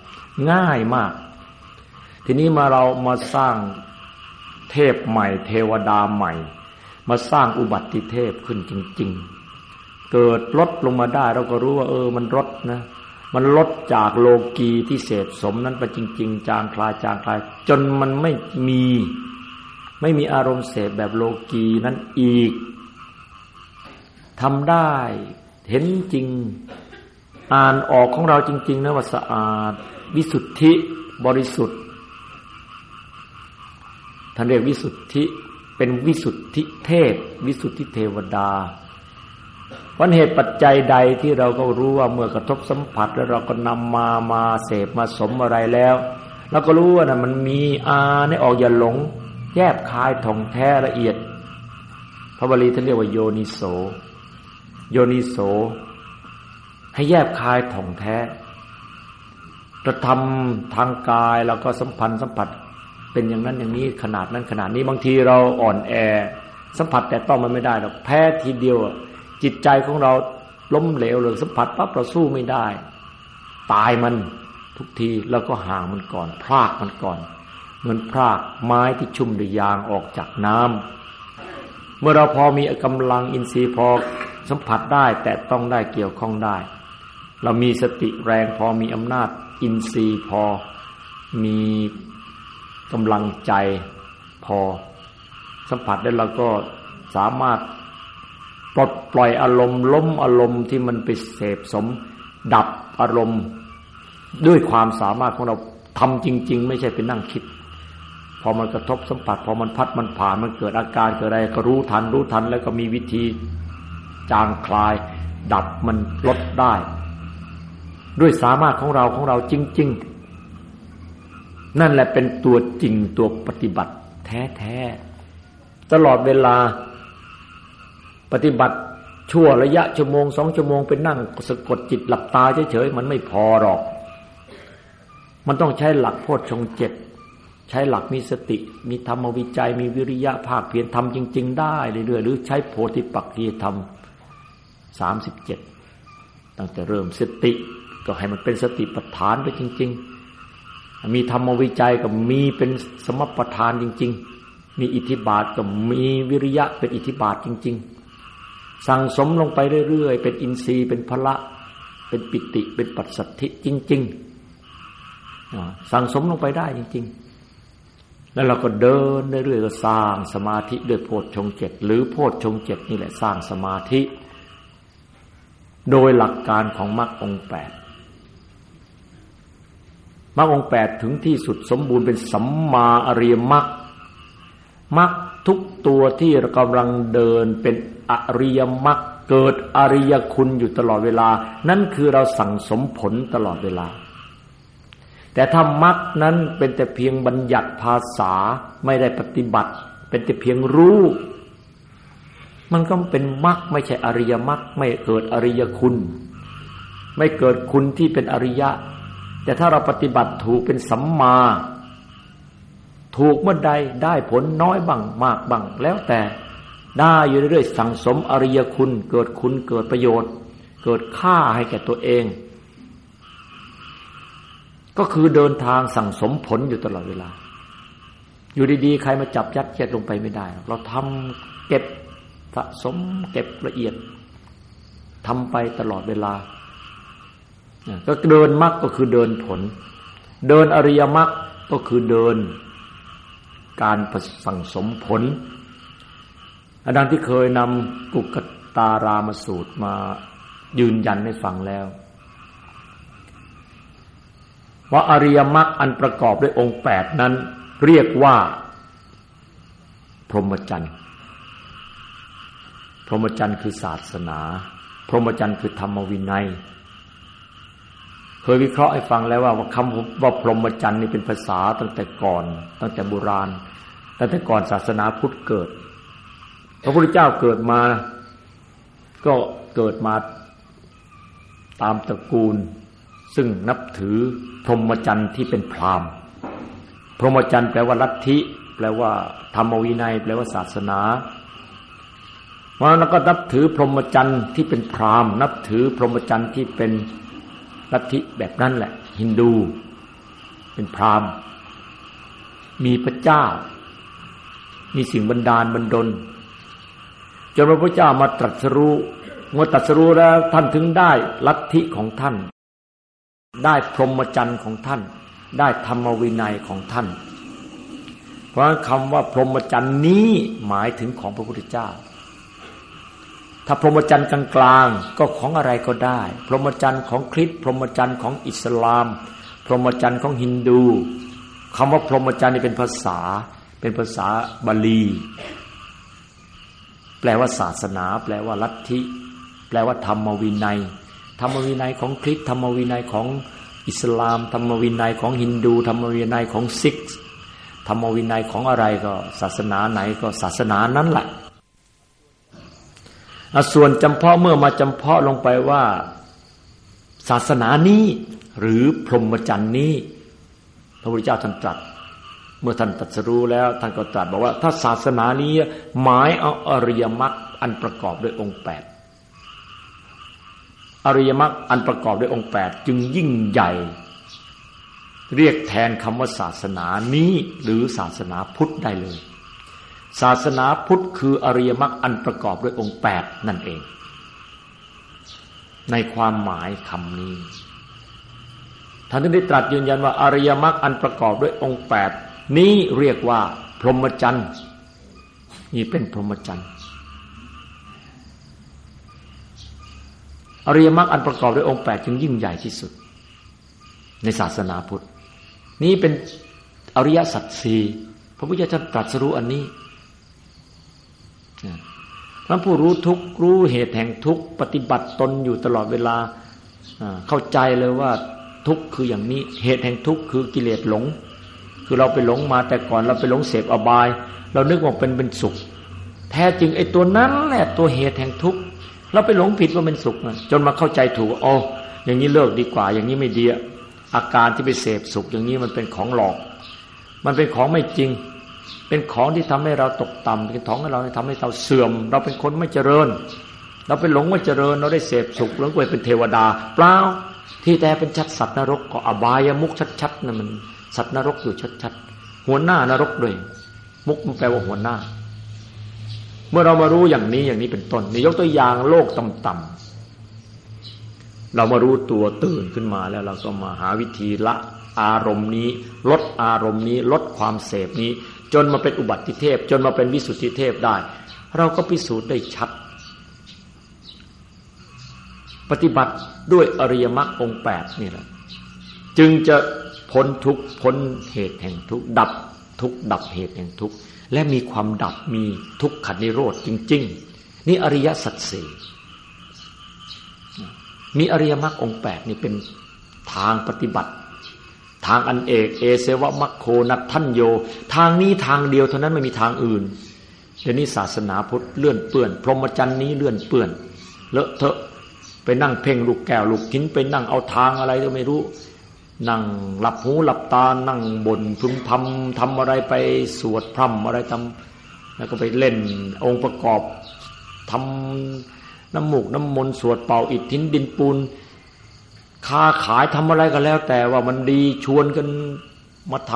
ง่ายมาก ทีนี้มาเรามาสร้างเทพใหม่ เทวดาใหม่ มาสร้างอุบัติเทพขึ้นจริง ๆ เกิดลดลงมาได้เราก็รู้ว่า เออ มันลดนะ มันลดจากโลกีที่เสพสมนั้นไปจริง ๆ จางคลายจางคลาย จนมันไม่มี ไม่มีอารมณ์เสพแบบโลกีนั้นอีกทำได้เห็นจริง อ่านออกของเราจริง ๆนะว่าสะอาด วิสุทธิบริสุทธิ์ท่านเรียกวิสุทธิเป็นวิสุทธิเทพ วิสุทธิเทวดาวันเหตุปัจจัยใดที่เราก็รู้ว่าเมื่อกระทบสัมผัสแล้วเราก็นำมามาเสพมาสมอะไรแล้วเราก็รู้ว่านะมันมีอาในออกอย่าหลง แยบคายท่องแท้ละเอียดพระบาลีท่านเรียกว่าโยนิโส โยนิโส ให้แยบคายท่องแท้กระทำทางกายเราก็สัมพันธ์สัมผัสเป็นอย่างนั้นอย่างนี้ขนาดนั้นขนาดนี้บางทีเราอ่อนแอ สัมผัสแต่ต้องมันไม่ได้หรอกแพ้ทีเดียวจิตใจของเราล้มเหลวหรือสัมผัสปั๊บเราสู้ไม่ได้ ตายมันทุกทีแล้วก็ห่างมันก่อน พรากมันก่อน เหมือนพรากไม้ที่ชุ่มด้วยยางออกจากน้ำเมื่อเราพอมีกำลังอินทรีย์พอสัมผัสได้แต่ต้องได้เกี่ยวข้องได้ เรามีสติแรงพอมีอำนาจอินทรีย์พอมีกำลังใจพอ สัมผัสได้เราก็สามารถปลดปล่อยอารมณ์ล้มอารมณ์ที่มันไปเสพสม ดับอารมณ์ ด้วยความสามารถของเราทำจริง ๆ ไม่ใช่ไปนั่งคิด พอมันกระทบสัมผัส พอมันพัดมันผ่านมันเกิดอาการเกิดอะไรก็รู้ทันรู้ทัน แล้วก็มีวิธีจางคลาย ดับมันลดได้ ด้วยสามารถของเราของเราจริง ๆ นั่นแหละเป็นตัวจริงตัวปฏิบัติแท้ๆตลอดเวลาปฏิบัติชั่วระยะชั่วโมงสองชั่วโมงเป็นนั่งสะกดจิตหลับตาเฉยๆมันไม่พอหรอก มันต้องใช้หลักโพชฌงเจ็ดใช้หลักมีสติ มีธรรมวิจัย มีวิริยะภาคเพียรทำจริง ๆ ได้เรื่อยๆหรือใช้โพธิปักขีธรรมสามสิบเจ็ดตั้งแต่เริ่มสติ ก็ให้มันเป็นสติปัฏฐานไปจริง ๆ มีธรรมวิจัยก็มีเป็นสมปทานจริง ๆ มีอิทธิบาทก็มีวิริยะเป็นอิทธิบาทจริง ๆ สั่งสมลงไปเรื่อยๆ เป็นอินทรีย์เป็นพละ เป็นปิติ เป็นปัสสัทธิจริง ๆ สั่งสมลงไปได้จริง ๆแล้วเราก็เดินเรื่อยๆก็สร้างสมาธิด้วยโพชฌงเจ็ดหรือโพชฌงเจ็ดนี่แหละสร้างสมาธิ โดยหลักการของมรรคองแปด มรรคองแปดถึงที่สุดสมบูรณ์เป็นสัมมาอริยมรรคมรรคทุกตัวที่กำลังเดินเป็นอริยมรรคเกิดอริยคุณอยู่ตลอดเวลา นั่นคือเราสั่งสมผลตลอดเวลา แต่ถ้ามรรคนั้นเป็นแต่เพียงบัญญัติภาษาไม่ได้ปฏิบัติ เป็นแต่เพียงรู้มันก็เป็นมรรคไม่ใช่อริยมรรคไม่เกิดอริยคุณ ไม่เกิดคุณที่เป็นอริยะ แต่ถ้าเราปฏิบัติถูกเป็นสัมมา ถูกเมื่อใดได้ผลน้อยบ้างมากบ้างแล้วแต่ได้อยู่เรื่อยๆสั่งสมอริยคุณเกิดคุณเกิดประโยชน์ เกิดค่าให้แก่ตัวเอง ก็คือเดินทางสั่งสมผลอยู่ตลอดเวลา อยู่ดีๆ ใครมาจับยัดเยียดลงไปไม่ได้ เราทำเก็บสะสมเก็บละเอียดทำไปตลอดเวลา ก็เดินมรรคก็คือเดินผล เดินอริยมรรคก็คือเดิน การสั่งสมผลอาจารย์ที่เคยนำกุกตารามสูตรมายืนยันให้ฟังแล้ว ว่าอริยมรรคอันประกอบด้วยองค์แปดนั้น เรียกว่า พรหมจรรย์พรหมจรรย์คือศาสนา พรหมจรรย์คือธรรมวินัย ยวิเคราะห์ให้ฟังแล้วว่าคำว่าพรหมจรรย์นี่เป็นภาษาตั้งแต่ก่อน ตั้งแต่โบราณ ตั้งแต่ก่อนศาสนาพุทธเกิด พระพุทธเจ้าเกิดมา ก็เกิดมาตามตระกูล ซึ่งนับถือพรหมจรรย์ที่เป็นพราหมณ์พรหมจรรย์แปลว่าลัทธิ แปลว่าธรรมวินัย แปลว่าศาสนาเพราะนั้นก็นับถือพรหมจรรย์ที่เป็นพราหมณ์ นับถือพรหมจรรย์ที่เป็น ลัทธิแบบนั้นแหละ ฮินดู เป็นพราหมณ์ มีพระเจ้า มีสิ่งบันดาลบันดลจนพระพุทธเจ้ามาตรัสรู้เมื่อตรัสรู้แล้วท่านถึงได้ลัทธิของท่าน ได้พรหมจรรย์ของท่าน ได้ธรรมวินัยของท่าน เพราะคำว่าพรหมจรรย์นี้หมายถึงของพระพุทธเจ้า ถ้าพรหมจรรย์กลางๆก็ของอะไรก็ได้ พรหมจรรย์ของคริสต์พรหมจรรย์ของอิสลาม พรหมจรรย์ของฮินดูคำว่าพรหมจรรย์นี่เป็นภาษา เป็นภาษาบาลี แปลว่าศาสนา แปลว่าลัทธิ แปลว่าธรรมวินัย ธรรมวินัยของคริสต์ธรรมวินัยของอิสลาม ธรรมวินัยของฮินดู ธรรมวินัยของซิกธรรมวินัยของอะไรก็ศาสนาไหนก็ศาสนานั้นแหละ ส่วนจำเพาะเมื่อมาจำเพาะลงไปว่า ศาสนานี้หรือพรหมจรรย์นี้ พระพุทธเจ้าท่านตรัส เมื่อท่านตรัสรู้แล้วท่านก็ตรัสบอกว่า ถ้าศาสนานี้หมายเอาอริยมรรคอันประกอบด้วยองค์แปดอริยมรรคอันประกอบด้วยองค์แปดจึงยิ่งใหญ่ เรียกแทนคำว่าศาสนานี้หรือศาสนาพุทธได้เลย ศาสนาพุทธคืออริยมรรคอันประกอบด้วยองค์แปดนั่นเอง ในความหมายคำนี้ท่านได้ตรัสยืนยันว่าอริยมรรคอันประกอบด้วยองค์แปดนี้เรียกว่า พรหมจรรย์นี่เป็นพรหมจรรย์อริยมรรคอันประกอบด้วยองค์แปดจึงยิ่งใหญ่ที่สุด ในศาสนาพุทธ นี้เป็นอริยสัจสี่พระพุทธเจ้าตรัสรู้อันนี้ พระผู้รู้ทุกรู้เหตุแห่งทุกปฏิบัติตนอยู่ตลอดเวลาเข้าใจเลยว่าทุกคืออย่างนี้เหตุแห่งทุกคือกิเลสหลง คือเราไปหลงมาแต่ก่อนเราไปหลงเสพอบาย เรานึกว่าเป็นเป็นสุข แท้จริงไอ้ตัวนั้นแหละตัวเหตุแห่งทุกเราไปหลงผิดว่าเป็นสุขจนมาเข้าใจถูกอ๋ออย่างนี้เลิกดีกว่า อย่างนี้ไม่ดีอาการที่ไปเสพสุขอย่างนี้มันเป็นของหลอก มันเป็นของไม่จริง เป็นของที่ทำให้เราตกต่ำเป็นของให้เราทำให้เราเสื่อม เราเป็นคนไม่เจริญ เราเป็นหลงไม่เจริญ เราได้เสพสุขแล้วไปเป็นเทวดา เปล่าที่แต่เป็นชัดสัตว์นรกก็อบายมุกชัดๆนั่มันสัตว์นรกอยู่ชัดๆหัวหน้านรกด้วย มุกมันแปลว่าหัวหน้า เมื่อเรามารู้อย่างนี้อย่างนี้เป็นต้นนี่ยกตัวอย่างโลกต่ำๆเรามารู้ตัวตื่นขึ้นมาแล้วเราก็มาหาวิธีละอารมณ์นี้ ลดอารมณ์นี้ ลดความเสพนี้ จนมาเป็นอุบัติเทพ จนมาเป็นวิสุทธิเทพได้ เราก็พิสูจน์ได้ชัด ปฏิบัติด้วยอริยมรรคองแปดนี่แหละจึงจะพ้นทุกพ้นเหตุแห่งทุกดับทุกดับเหตุแห่งทุกและมีความดับมีทุกขันิโรธจริง ๆ นี่อริยสัจสี่มีอริยมรรคองแปดนี่เป็นทางปฏิบัติ ทางอันเอกเอเสวะมัคโคนัททันโย ทางนี้ทางเดียวเท่านั้นไม่มีทางอื่นเดี๋ยวนี้ศาสนาพุทธเลื่อนเปื่อน พรหมจรรย์นี้เลื่อนเปื่อนเลอะเทอะไปนั่งเพ่งลูกแก้วลูกกินไปนั่งเอาทางอะไรก็ไม่รู้ นั่งหลับหูหลับตา นั่งบนพึมพำทำอะไรไปสวดพร่ำอะไรทำแล้วก็ไปเล่นองค์ประกอบทำน้ำหมูกน้ำมนต์สวดเป่าอิฐทินดินปูน ค้าขายทำอะไรก็แล้ว แต่ว่ามันดีชวนกันมาท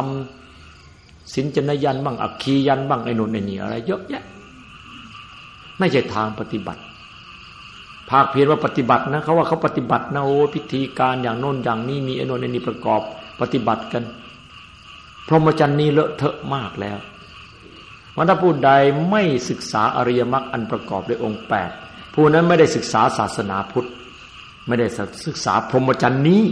ำสินจนยันบ้างอักคียันบ้างไอ้นุ่นไอ้นี่อะไรเยอะแยะไม่ใช่ทางปฏิบัติ ภาคเพียรว่าปฏิบัตินะเขาว่าเขาปฏิบัตินะโอ้พิธีการอย่างโน้นอย่างนี้มีไอ้นุ่นไอ้นี่ประกอบปฏิบัติกัน พรหมจรรย์นี้เลอะเทอะมากแล้ววันถ้าผู้ใดไม่ศึกษาอริยมรรคอันประกอบด้วยองค์แปดผู้นั้นไม่ได้ศึกษาศาสนาพุทธ ไม่ได้ศึกษาพรหมจรรย์นี้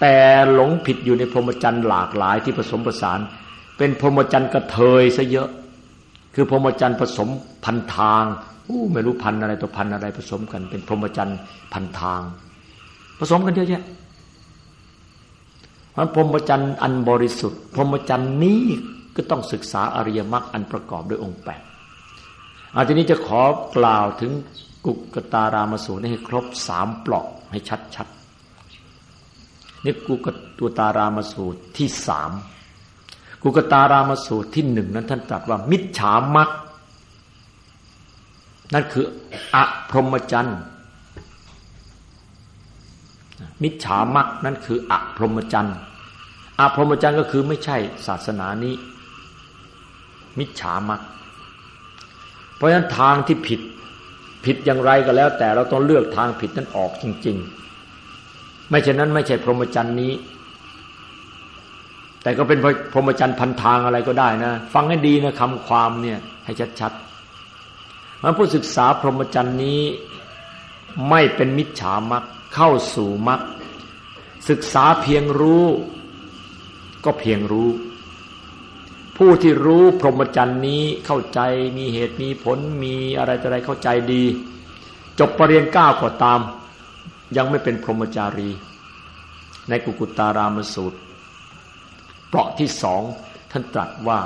แต่หลงผิดอยู่ในพรหมจรรย์หลากหลายที่ผสมผสาน เป็นพรหมจรรย์กระเทยซะเยอะ คือพรหมจรรย์ผสมพันทางอู้ไม่รู้พันอะไรตัวพันอะไรผสมกัน เป็นพรหมจรรย์พันทาง ผสมกันเยอะแยะเพราะพรหมจรรย์อันบริสุทธิ์ พรหมจรรย์นี้ก็ต้องศึกษาอริยมรรคอันประกอบด้วยองค์แปดอาทีนี้จะขอกล่าวถึง กุกตารามสูตรให้ครบสามปลอกให้ชัดๆนี่กุกตุตารามสูตรที่สามกุกตารามสูตรที่หนึ่งนั้นท่านตรัสว่า มิจฉามักนั่นคืออะพรหมจรรย์มิจฉามักนั่นคืออะพรหมจรรย์อะพรหมจรรย์ก็คือไม่ใช่ศาสนานี้ มิจฉามักเพราะฉะนั้นทางที่ผิด ผิดอย่างไรก็แล้ว แต่เราต้องเลือกทางผิดนั้นออกจริง ๆ ไม่เช่นนั้นไม่ใช่พรหมจรรย์นี้ แต่ก็เป็นพรหมจรรย์พันทางอะไรก็ได้นะ ฟังให้ดีนะคำความเนี่ยให้ชัดๆมันผู้ศึกษาพรหมจรรย์นี้ไม่เป็นมิจฉามักเข้าสู่มักศึกษาเพียงรู้ ก็เพียงรู้ ผู้ที่รู้พรหมจรรย์นี้เข้าใจมีเหตุมีผลมีอะไรอะไรเข้าใจดี จบปรริญญาเก้าก็ตาม ยังไม่เป็นพรหมจารี ในกุกุตารามสูตร เปราะที่สองท่านตรัสว่า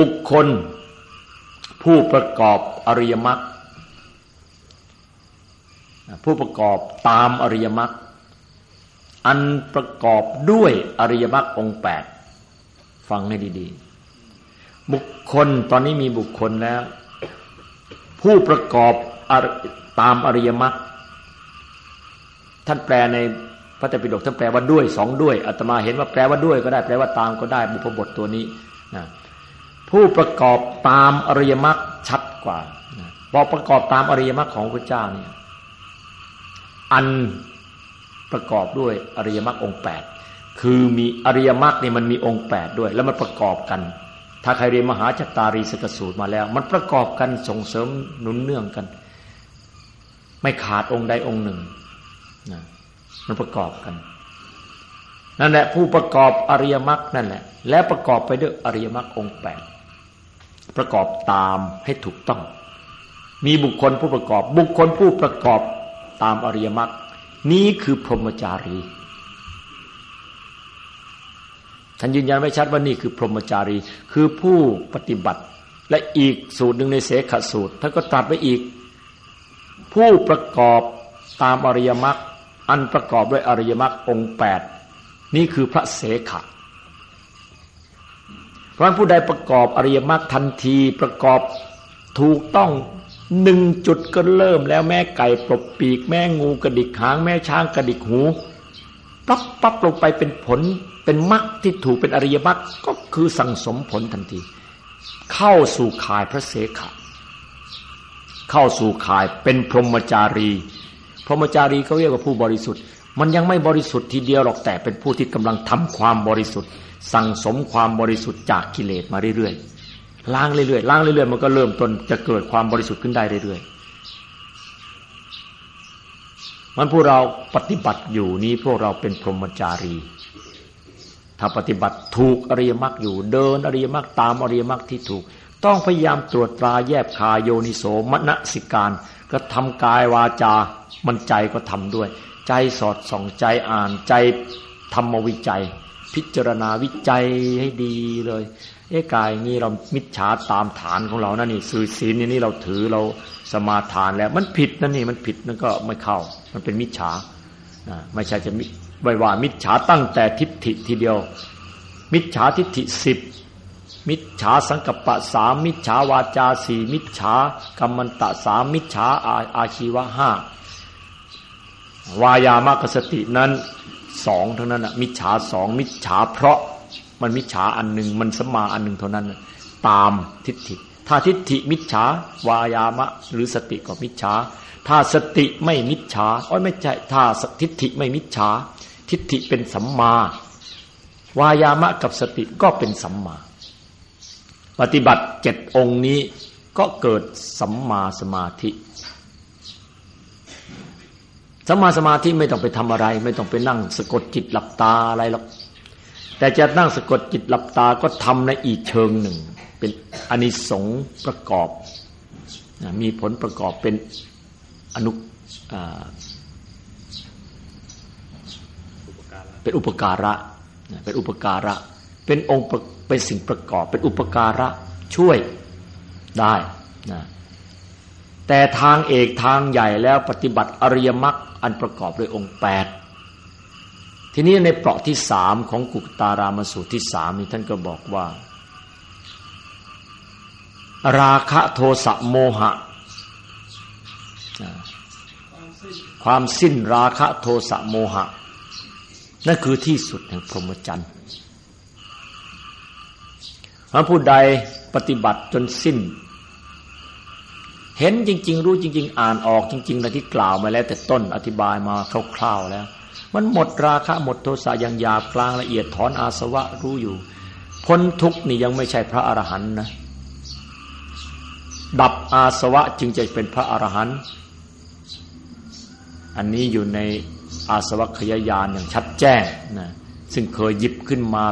บุคคล ผู้ประกอบอริยมรรคผู้ประกอบตามอริยมรรคอันประกอบด้วยอริยมรรคองแปด ฟังให้ดี ๆ บุคคลตอนนี้มีบุคคลแล้ว ผู้ประกอบตามอริยมรรคท่านแปลในพระเจ้าปิฎกท่านแปลว่าด้วยสองด้วยอาตมาเห็นว่าแปลว่าด้วยก็ได้แปลว่าตามก็ได้บุพบทตัวนี้นะผู้ประกอบตามอริยมรรคชัดกว่าพอประกอบตามอริยมรรคของพระเจ้าเนี่ยอันประกอบด้วยอริยมรรคองแปด คือมีอริยมรรคเนี่ยมันมีองค์แปดด้วย แล้วมันประกอบกัน ถ้าใครเรียนมหาจัตตารีสกสูตรมาแล้ว มันประกอบกันส่งเสริมหนุนเนื่องกัน ไม่ขาดองค์ใดองค์หนึ่งนะมันประกอบกันนั่นแหละผู้ประกอบอริยมรรคนั่นแหละ และประกอบไปด้วยอริยมรรคองค์แปดประกอบตามให้ถูกต้อง มีบุคคลผู้ประกอบ บุคคลผู้ประกอบตามอริยมรรคนี้คือพรหมจารี ท่านยืนยันไว้ชัดว่านี่คือพรหมจารี คือผู้ปฏิบัติ และอีกสูตรหนึ่งในเสขสูตรท่านก็ตรัสไว้อีก ผู้ประกอบตามอริยมรรคอันประกอบด้วยอริยมรรคองแปดนี่คือพระเสขะเพราะผู้ใดประกอบอริยมรรคทันทีประกอบถูกต้องหนึ่งจุดก็เริ่มแล้วแม่ไก่ปลบปีก แม่งูกระดิกหางแม่ช้างกระดิกหู ปั๊บปั๊บลงไปเป็นผลเป็นมรรคที่ถูกเป็นอริยมรรคก็คือสั่งสมผลทันที เข้าสู่ข่ายพระเสขะเข้าสู่ข่ายเป็นพรหมจารี พรหมจารีเขาเรียกว่าผู้บริสุทธิ์ มันยังไม่บริสุทธิ์ทีเดียวหรอกแต่เป็นผู้ที่กำลังทำความบริสุทธิ์ สั่งสมความบริสุทธิ์จากกิเลสมาเรื่อยๆล้างเรื่อยๆล้างเรื่อยๆมันก็เริ่มต้นจะเกิดความบริสุทธิ์ขึ้นได้เรื่อยๆ มันพวกเราปฏิบัติอยู่นี้พวกเราเป็นพรหมจารี ถ้าปฏิบัติถูกอริยมรรคอยู่ เดินอริยมรรคตามอริยมรรคที่ถูก ต้องพยายามตรวจตราแยบคายโยนิโสมนสิการ ก็ทำกายวาจา มันใจก็ทำด้วย ใจสอดส่องใจอ่านใจธรรมวิจัย พิจารณาวิจัยให้ดีเลย เอ้กายนี้เรามิจฉาตามฐานของเรานั่นนี่สื่อศีลนี่เราถือเราสมาทานแล้ว มันผิดนั่นนี่มันผิดนั่นก็ไม่เข้า มันเป็นมิจฉาไม่ใช่จะไว้ว่ามิจฉาตั้งแต่ทิฏฐิทีเดียว มิจฉาทิฏฐิสิบมิจฉาสังกัปปะสามมิจฉาวาจาสี่มิจฉากรรมันตะสามมิจฉาอาอาชีวะห้าวายามากสตินั้น สองเท่านั้นนะมิจฉาสองมิจฉาเพราะมันมิจฉาอันหนึ่งมันสมาอันหนึ่งเท่านั้นตามทิฏฐิ ถ้าทิฏฐิมิจฉาวายามะ หรือสติก็มิจฉาถ้าสติไม่มิจฉาอ้อยไม่ใช่ถ้าทิฏฐิไม่มิจฉาทิฏฐิเป็นสัมมาวายามะกับสติก็เป็นสัมมา ปฏิบัติเจ็ดองค์นี้ก็เกิดสัมมาสมาธิ สมาสมาธิไม่ต้องไปทำอะไร ไม่ต้องไปนั่งสะกดจิตหลับตาอะไรหรอกแต่จะนั่งสะกดจิตหลับตาก็ทำในอีกเชิงหนึ่ง เป็นอนิสงส์ประกอบมีผลประกอบเป็นอนุเป็นอุปการะเป็นอุปการะ เป็นองค์เป็นสิ่งประกอบ เป็นอุปการะช่วยได้นะ แต่ทางเอกทางใหญ่แล้วปฏิบัติอริยมรรคอันประกอบด้วยองค์แปดทีนี้ในเปราะที่สามของกุกตารามสูตรที่สามนี้ท่านก็บอกว่า ราคะโทสะโมหะ ความสิ้นราคะโทสะโมหะ นั่นคือที่สุดแห่งพรหมจรรย์พระผู้ใดปฏิบัติจนสิ้น เห็นจริง ๆ รู้จริง ๆ อ่านออกจริงๆนะที่กล่าวมาแล้วแต่ต้นอธิบายมาคร่าวๆแล้ว มันหมดราคะหมดโทสะอย่างหยาบกลางละเอียดถอนอาสวะรู้อยู่ พ้นทุกนี่ยังไม่ใช่พระอรหันต์นะ ดับอาสวะจึงจะเป็นพระอรหันต์อันนี้อยู่ในอาสวัคยายานอย่างชัดแจ้งนะซึ่งเคยหยิบขึ้นมา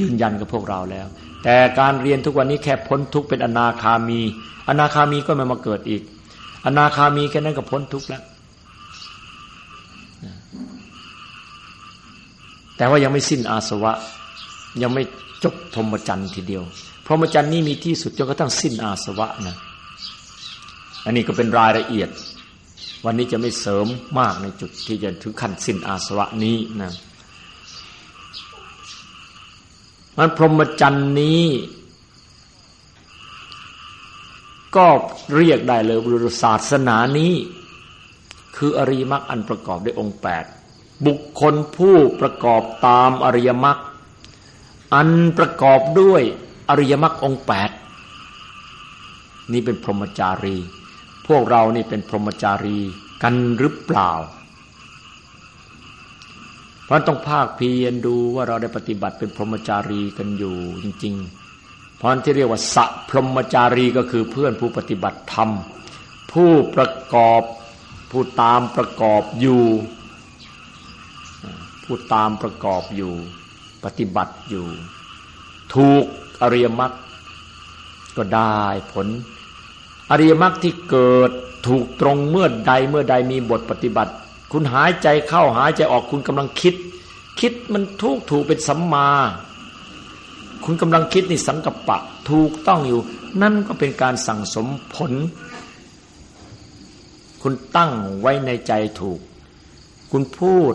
ยืนยันกับพวกเราแล้ว แต่การเรียนทุกวันนี้แค่พ้นทุกเป็นอนาคามี อนาคามีก็ไม่มาเกิดอีก อนาคามีแค่นั้นก็พ้นทุกแล้วแต่ว่ายังไม่สิ้นอาสวะ ยังไม่จบพรหมจรรย์ทีเดียวพรหมจรรย์นี้มีที่สุดจนกระทั่งสิ้นอาสวะนะอันนี้ก็เป็นรายละเอียด วันนี้จะไม่เสริมมากในจุดที่จะถึงขั้นสิ้นอาสวะนี้นะ มันพรหมจรรย์นี้ ก็เรียกได้เลยบรุษศาสนานี้ คืออริยมักอันประกอบด้วยองค์แปดบุคคลผู้ประกอบตามอริยมรรคอันประกอบด้วยอริยมรรคองแปดนี่เป็นพรหมจารี พวกเรานี่เป็นพรหมจารีกันหรือเปล่า เพราะต้องภาคเพียรดูว่าเราได้ปฏิบัติเป็นพรหมจารีกันอยู่จริง ๆ เพราะที่เรียกว่าสัพรหมจารีก็คือเพื่อนผู้ปฏิบัติธรรม ผู้ประกอบผู้ตามประกอบอยู่ ผู้ตามประกอบอยู่ ปฏิบัติอยู่ ถูกอริยมรรคก็ได้ผล อริยมรรคที่เกิดถูกตรงเมื่อใดเมื่อใดมีบทปฏิบัติ คุณหายใจเข้าหายใจออกคุณกำลังคิด คิดมันถูกถูกเป็นสัมมา คุณกำลังคิดนี่สังกัปปะถูกต้องอยู่ นั่นก็เป็นการสั่งสมผล คุณตั้งไว้ในใจถูก คุณพูด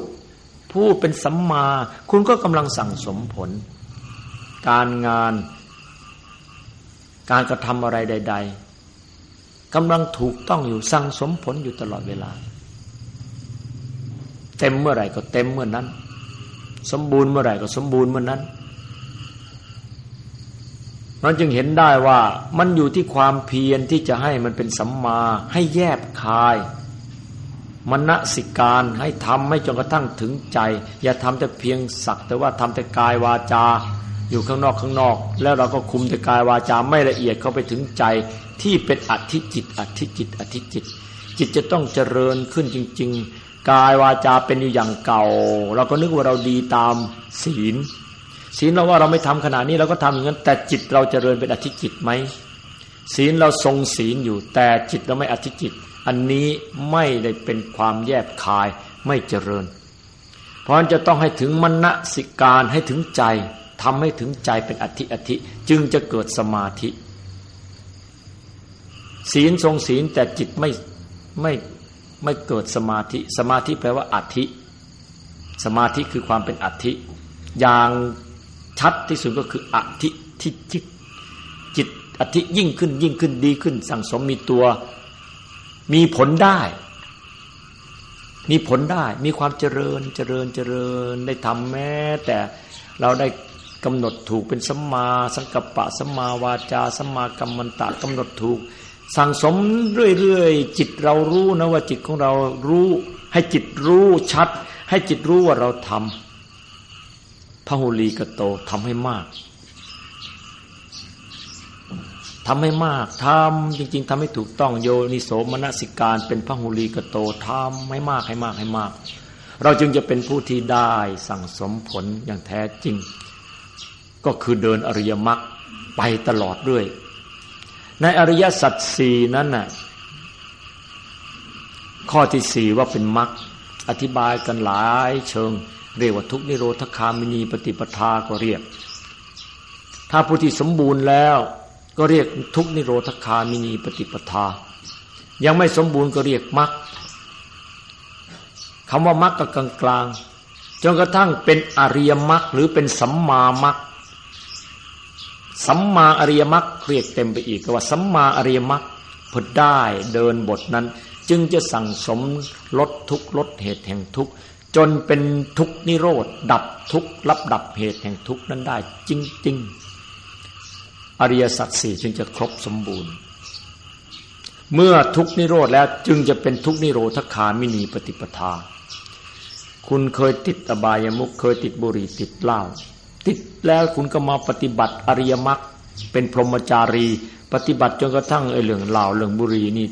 ผู้เป็นสัมมา คุณก็กำลังสั่งสมผล การงาน การกระทำอะไรใด ๆกำลังถูกต้องอยู่สั่งสมผลอยู่ตลอดเวลา เต็มเมื่อไหร่ก็เต็มเมื่อนั้น สมบูรณ์เมื่อไหร่ก็สมบูรณ์เมื่อนั้นเราจึงเห็นได้ว่ามันอยู่ที่ความเพียรที่จะให้มันเป็นสัมมาให้แยบคายมณสิการให้ทำให้จนกระทั่งถึงใจ อย่าทำแต่เพียงสักแต่ว่าทำแต่กายวาจา อยู่ข้างนอกข้างนอก แล้วเราก็คุมแต่กายวาจาไม่ละเอียดเข้าไปถึงใจที่เป็นอธิจิตอธิจิตอธิจิต จิตจะต้องเจริญขึ้นจริงๆ กายวาจาเป็นอยู่อย่างเก่า เราก็นึกว่าเราดีตามศีล ศีลเราว่าเราไม่ทำขนาดนี้เราก็ทำอย่างนั้น แต่จิตเราเจริญเป็นอธิจิตไหมศีลเราทรงศีลอยู่แต่จิตเราไม่อธิจิต อันนี้ไม่ได้เป็นความแยบคายไม่เจริญ เพราะฉะนั้นจะต้องให้ถึงมณสิการให้ถึงใจทำให้ถึงใจเป็นอธิอธิจึงจะเกิดสมาธิ ศีลทรงศีลแต่จิตไม่ไม่ ไม่เกิดสมาธิ สมาธิแปลว่าอัธิสมาธิคือความเป็นอัธิอย่างชัดที่สุดก็คืออัธิที่จิตจิตอัธิยิ่งขึ้นยิ่งขึ้นดีขึ้น สั่งสมมีตัวมีผลได้ มีผลได้มีความเจริญเจริญเจริญได้ทำแม้ แต่เราได้กำหนดถูกเป็นสัมมาสังกัปปะสัมมาวาจาสัมมากัมมันตะกำหนดถูก สั่งสมเรื่อยๆจิตเรารู้นะว่าจิตของเรารู้ ให้จิตรู้ชัด ให้จิตรู้ว่าเราทำพหุลีกโตทำให้มากทำให้มากทำจริง ๆทำให้ถูกต้องโยนิโสมนสิการเป็นพหุลีกโตทำให้มากให้มากให้มาก เราจึงจะเป็นผู้ที่ได้สั่งสมผลอย่างแท้จริง ก็คือเดินอริยมรรคไปตลอดเรื่อย ในอริยสัจสี่นั้นน่ะข้อที่สี่ว่าเป็นมรรคอธิบายกันหลายเชิง เรียกว่าทุกนิโรธคามินีปฏิปทาก็เรียก ถ้าผู้ที่สมบูรณ์แล้วก็เรียกทุกนิโรธคามินีปฏิปทา ยังไม่สมบูรณ์ก็เรียกมรรคคำว่ามรรคก็กลางกลางจนกระทั่งเป็นอริยมรรคหรือเป็นสัมมามรรค สัมมาอริยมรรคเรียกเต็มไปอีกว่าสัมมาอริยมรรคพอได้เดินบทนั้น จึงจะสั่งสมลดทุกลดเหตุแห่งทุกจนเป็นทุกนิโรธดับทุกรับดับเหตุแห่งทุกนั้นได้ จริง ๆ อริยสัจสี่จึงจะครบสมบูรณ์ เมื่อทุกนิโรธแล้วจึงจะเป็นทุกนิโรธคามินีปฏิปทา คุณเคยติดอบายมุขเคยติดบุหรี่ติดเหล้า ติดแล้วคุณก็มาปฏิบัติอริยมรรคเป็นพรหมจารี ปฏิบัติจนกระทั่งไอ้เรื่องเหล่าเรื่องบุรีนี่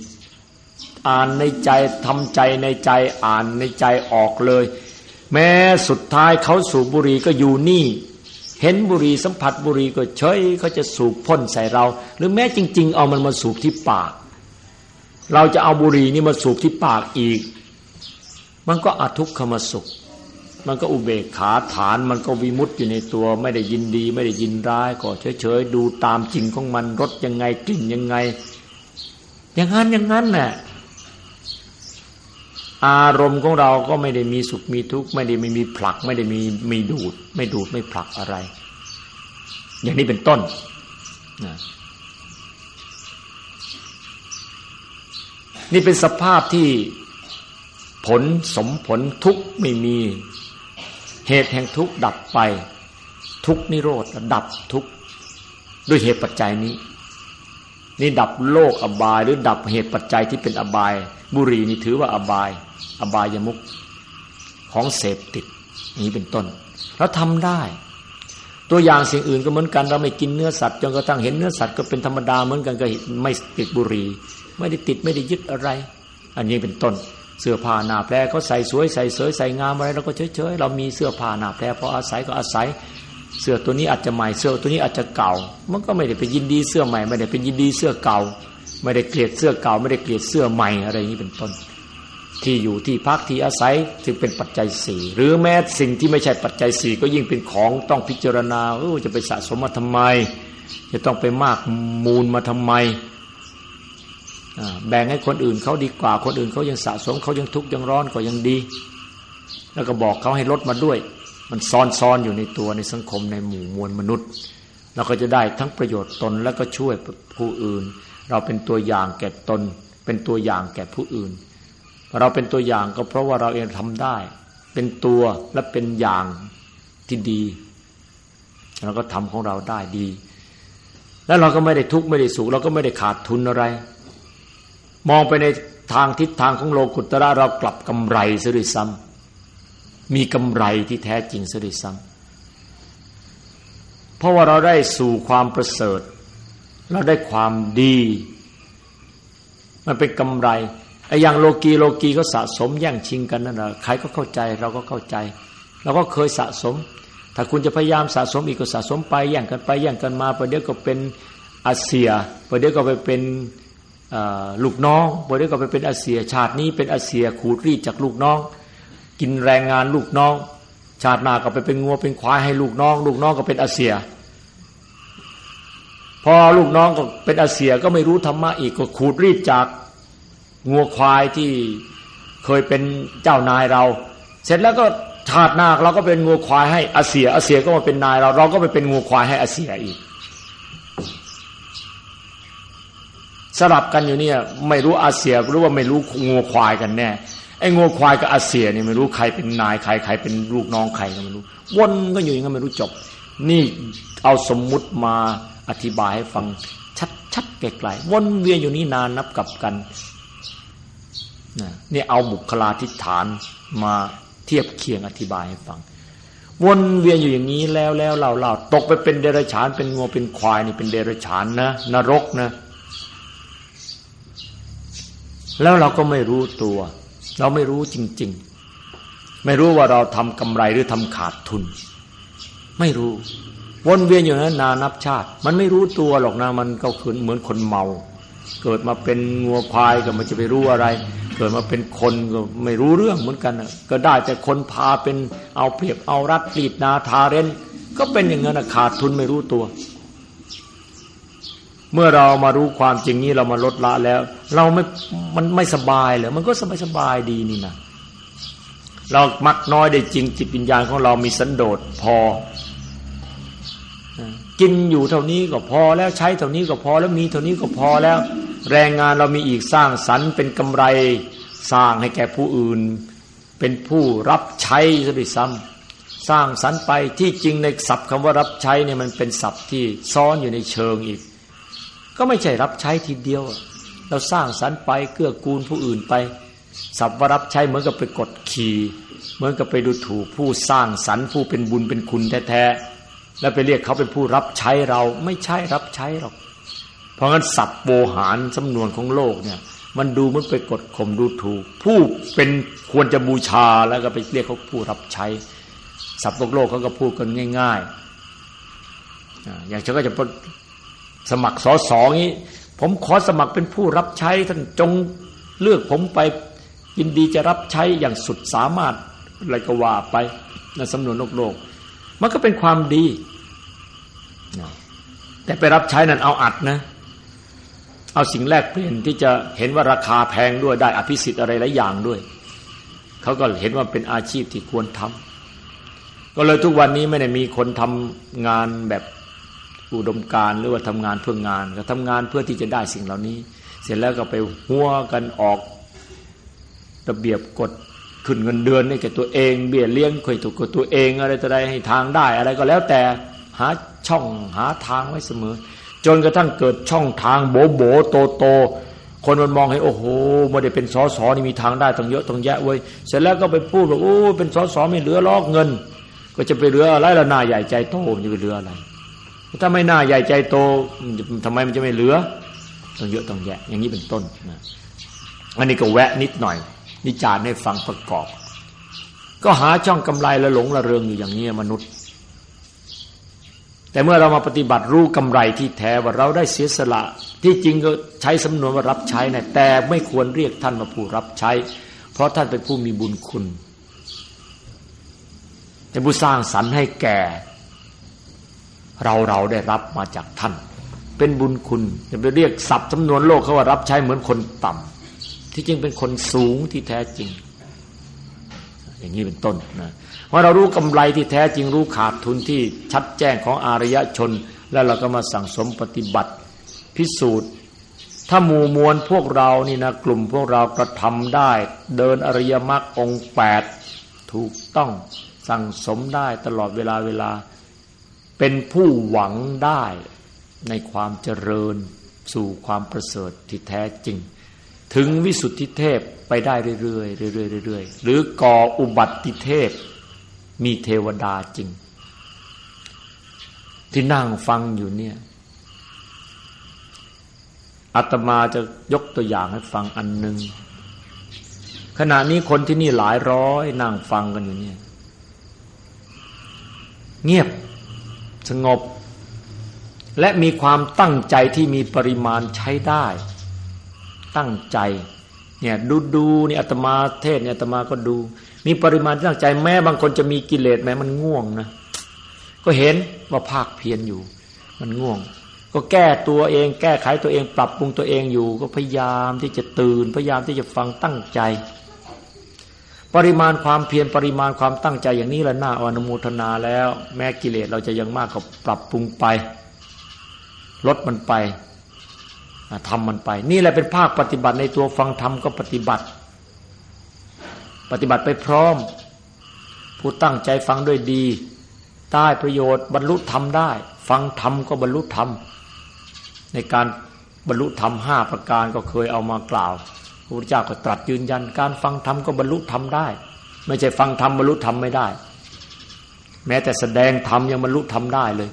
อ่านในใจทำใจในใจอ่านในใจออกเลย แม้สุดท้ายเขาสูบบุรีก็อยู่นี่ เห็นบุรีสัมผัสบุรีก็เฉยเขาจะสูบพ่นใส่เรา หรือแม้จริง ๆ เอามันมาสูบที่ปาก เราจะเอาบุรีนี่มาสูบที่ปากอีก มันก็อาทุกขมสุข มันก็อุเบกขาฐานมันก็วิมุตต์อยู่ในตัว ไม่ได้ยินดี ไม่ได้ยินร้ายก็เฉยๆดูตามจริงของมันรสยังไงกลิ่นยังไง อย่างนั้นอย่างนั้นน่ะอารมณ์ของเราก็ไม่ได้มีสุขมีทุกข์ไม่ได้ไม่มีผลัก ไม่ได้มีมีดูด ไม่ดูดไม่ผลักอะไร อย่างนี้เป็นต้นนี่เป็นสภาพที่ผลสมผลทุกไม่มี เหตุแห่งทุกข์ดับไป ทุกนิโรธดับทุกด้วยเหตุปัจจัยนี้ นี่ดับโลกอบายหรือดับเหตุปัจจัยที่เป็นอบาย บุรีนี่ถือว่าอบาย อบายยมุกของเสพติดนี้เป็นต้นเราทำได้ ตัวอย่างสิ่งอื่นก็เหมือนกันเราไม่กินเนื้อสัตว์จนกระทั่งเห็นเนื้อสัตว์ก็เป็นธรรมดาเหมือนกันก็ไม่ติดบุรี ไม่ได้ติดไม่ได้ยึดอะไร อันนี้เป็นต้น เสื้อผ้าหน้าแพรเขาใส่สวยใส่สวยใส่งามอะไรเราก็เฉยๆเรามีเสื้อผ้าหน้าแพรพออาศัยก็อาศัย เสื้อตัวนี้อาจจะใหม่เสื้อตัวนี้อาจจะเก่า มันก็ไม่ได้เป็นยินดีเสื้อใหม่ ไม่ได้เป็นยินดีเสื้อเก่า ไม่ได้เกลียดเสื้อเก่า ไม่ได้เกลียดเสื้อใหม่อะไรอย่างนี้เป็นต้น ที่อยู่ที่พักที่อาศัยจึงเป็นปัจจัยสี่หรือแม้สิ่งที่ไม่ใช่ปัจจัยสี่ก็ยิ่งเป็นของต้องพิจารณาเออจะไปสะสมมาทำไม จะต้องไปมากมูลมาทำไม แบ่งให้คนอื่นเขาดีกว่า คนอื่นเขายังสะสมเขายังทุกข์ยังร้อนก็ยังดี แล้วก็บอกเขาให้ลดมาด้วย มันซ้อนซ้ออยู่ในตัวในสังคมในหมู่มวลมนุษย์ เราก็จะได้ทั้งประโยชน์ตนแล้วก็ช่วยผู้อื่น เราเป็นตัวอย่างแก่ตน เป็นตัวอย่างแก่ผู้อื่น เราเป็นตัวอย่างก็เพราะว่าเราเองทำได้ เป็นตัวและเป็นอย่างที่ดีเราก็ทำของเราได้ดี แล้วเราก็ไม่ได้ทุกข์ไม่ได้สุขเราก็ไม่ได้ขาดทุนอะไร มองไปในทางทิศทางของโลกุตระเรากลับกำไรซะด้วยซ้ำมีกำไรที่แท้จริงซะด้วยซ้ำเพราะว่าเราได้สู่ความประเสริฐ เราได้ความดี มันเป็นกำไรไอ้อย่างโลกีโลกีก็สะสมแย่งชิงกันนั่นแหละใครก็เข้าใจเราก็เข้าใจเราก็เคยสะสม ถ้าคุณจะพยายามสะสมอีกก็สะสมไปแย่งกันไปแย่งกันมาประเดี๋ยวก็เป็นอาเซียประเดี๋ยวก็ไปเป็น ลูกน้องบริก็ไปเป็นอาเซีย ชาตินี้เป็นอาเซียขูดรีดจากลูกน้อง กินแรงงานลูกน้อง ชาติหน้าก็ไปเป็นงัวเป็นควายให้ลูกน้อง ลูกน้องก็เป็นอาเซีย พอลูกน้องก็เป็นอาเซียก็ไม่รู้ธรรมะอีกก็ขูดรีดจากงัวควายที่เคยเป็นเจ้านายเรา เสร็จแล้วก็ชาติหน้าเราก็เป็นงัวควายให้อาเซียอาเซียก็มาเป็นนายเราเราก็ไปเป็นงัวควายให้อาเซียอีก สลับกันอยู่เนี่ยไม่รู้อาเซียหรู้ว่าไม่รู้งูควายกันแน่ไอ้งูควายกับอาเซียเนี่ยไม่รู้ใครเป็นนายใครใครเป็นลูกน้องใครก็ไม่รู้วนก็อยู่อย่างนั้นไม่รู้จบ นี่เอาสมมุติมาอธิบายให้ฟังชัดๆไกลๆวนเวียนอยู่นี่นานนับกับกันนี่เอาบุคลาธิฐานมาเทียบเคียงอธิบายให้ฟัง วนเวียนอยู่อย่างนี้แล้วแล้วเราเราตกไปเป็นเดรัจฉานเป็นงูเป็นควายนี่เป็นเดรัจฉานนะนรกนะ แล้วเราก็ไม่รู้ตัว เราไม่รู้จริง ๆ ไม่รู้ว่าเราทำกำไรหรือทำขาดทุน ไม่รู้ วนเวียนอยู่นั้นนานับชาติ มันไม่รู้ตัวหรอกนะมันก็คือเหมือนคนเมา เกิดมาเป็นงัวควายก็มันจะไปรู้อะไร เกิดมาเป็นคนก็ไม่รู้เรื่องเหมือนกันก็ได้แต่คนพาเป็นเอาเปรียบเอารัดปลีดนาทาเรนก็เป็นอย่างนั้นขาดทุนไม่รู้ตัว เมื่อเรามารู้ความจริงนี้เรามาลดละแล้ว เราไม่มันไม่สบายเลยมันก็สบายสบายดีนี่นะเรามักน้อยได้จริงจิตวิญญาณของเรามีสันโดษพอ กินอยู่เท่านี้ก็พอแล้วใช้เท่านี้ก็พอแล้วมีเท่านี้ก็พอแล้ว แรงงานเรามีอีกสร้างสรรค์เป็นกำไรสร้างให้แก่ผู้อื่น เป็นผู้รับใช้ซะด้วยซ้ำสร้างสรรค์ไปที่จริงในศัพท์คำว่ารับใช้เนี่ยมันเป็นศัพท์ที่ซ้อนอยู่ในเชิงอีก ก็ไม่ใช่รับใช้ทีเดียว เราสร้างสรรค์ไปเกื้อกูลผู้อื่นไปสับวรับใช้เหมือนกับไปกดขี่เหมือนกับไปดูถูกผู้สร้างสรรค์ผู้เป็นบุญเป็นคุณแท้ๆแล้วไปเรียกเขาเป็นผู้รับใช้เราไม่ใช่รับใช้หรอก เพราะงั้นสับโบหารสำนวนของโลกเนี่ย มันดูมันไปกดข่มดูถูก ผู้เป็นควรจะบูชาแล้วก็ไปเรียกเขาผู้รับใช้ สับโลกโลกเขาก็พูดกันง่าย ๆ อย่างเช่นก็จะ สมัครสอสองี้ ผมขอสมัครเป็นผู้รับใช้ท่านจงเลือกผมไปยินดีจะรับใช้อย่างสุดสามารถอะไรก็ว่าไปในสำนวนโลกโลก มันก็เป็นความดี แต่ไปรับใช้นั้นเอาอัดนะ เอาสิ่งแรกเปลี่ยนที่จะเห็นว่าราคาแพงด้วยได้อภิสิทธิ์อะไรหลายอย่างด้วย เขาก็เห็นว่าเป็นอาชีพที่ควรทำก็เลยทุกวันนี้ไม่ได้มีคนทำงานแบบ อุดมการหรือว่าทำงานเพื่องาน ก็ทำงานเพื่อที่จะได้สิ่งเหล่านี้ เสร็จแล้วก็ไปหัวกันออกระเบียบกฎขึ้นเงินเดือนให้แก่ตัวเอง เบี้ยเลี้ยงคอยถูกกับตัวเองอะไรต่ออะไรให้ทางได้อะไรก็แล้วแต่หาช่องหาทางไว้เสมอ จนกระทั่งเกิดช่องทางโบโบโตโต คนมันมองให้โอ้โหไม่ได้เป็นสอสอนี่มีทางได้ต้องเยอะต้องแยะเว้ยเสร็จแล้วก็ไปพูดว่าโอ้เป็นสอสอไม่เหลือลอกเงิน ก็จะไปเหลืออะไรละนาใหญ่ใจโตมันจะไปเหลืออะไร ถ้าไม่น้าใหญ่ใจโตทำไมมันจะไม่เหลือต้องเยอะต้องแยะ อย่างนี้เป็นต้นนะอันนี้ก็แวะนิดหน่อย นิจารให้ฟังประกอบ ก็หาช่องกำไรและหลงละเริงอยู่อย่างนี้มนุษย์ แต่เมื่อเรามาปฏิบัติรู้กำไรที่แท้ว่าเราได้เสียสละ ที่จริงก็ใช้สำนวนว่ารับใช้นะแต่ไม่ควรเรียกท่านมาผู้รับใช้ เพราะท่านเป็นผู้มีบุญคุณเป็นผู้สร้างสรรค์ให้แก่ เราเราได้รับมาจากท่าน เป็นบุญคุณจะไปเรียกศัพท์สำนวนโลกเขาว่ารับใช้เหมือนคนต่ำที่จริงเป็นคนสูงที่แท้จริง อย่างนี้เป็นต้นนะว่าเรารู้กำไรที่แท้จริงรู้ขาดทุนที่ชัดแจ้งของอารยชน แล้วเราก็มาสั่งสมปฏิบัติ พิสูจน์ ถ้าหมู่มวลพวกเรานี่นะกลุ่มพวกเรากระทำได้ เดินอริยมรรคองแปดถูกต้องสั่งสมได้ตลอดเวลาเวลา เป็นผู้หวังได้ในความเจริญสู่ความประเสริฐที่แท้จริง ถึงวิสุทธิเทพไปได้เรื่อยๆเรื่อยๆเรื่อยๆหรือก่ออุบัติเทพมีเทวดาจริง ที่นั่งฟังอยู่เนี่ยอาตมาจะยกตัวอย่างให้ฟังอันหนึ่งขณะนี้คนที่นี่หลายร้อยนั่งฟังกันอยู่เนี่ย เงียบ สงบ และมีความตั้งใจที่มีปริมาณใช้ได้ ตั้งใจเนี่ยดูดูนี่อาตมาเทศเนี่ยอาตมาก็ดู มีปริมาณตั้งใจแม้บางคนจะมีกิเลสแม้มันง่วงนะก็เห็นว่าภาคเพียรอยู่ มันง่วง ก็แก้ตัวเอง แก้ไขตัวเอง ปรับปรุงตัวเองอยู่ ก็พยายามที่จะตื่น พยายามที่จะฟังตั้งใจ ปริมาณความเพียรปริมาณความตั้งใจอย่างนี้ละหน้าอนุโมทนาแล้ว แม้กิเลสเราจะยังมากก็ปรับปรุงไป ลดมันไปทำมันไป นี่แหละเป็นภาคปฏิบัติในตัวฟังธรรมก็ปฏิบัติ ปฏิบัติไปพร้อม ผู้ตั้งใจฟังด้วยดี ได้ประโยชน์บรรลุธรรมได้ ฟังธรรมก็บรรลุธรรมในการบรรลุธรรมห้าประการก็เคยเอามากล่าว พระพุทธเจ้าก็ตรัสยืนยัน การฟังธรรมก็บรรลุธรรมได้ ไม่ใช่ฟังธรรมบรรลุธรรมไม่ได้ แม้แต่แสดงธรรมยังบรรลุธรรมได้เลย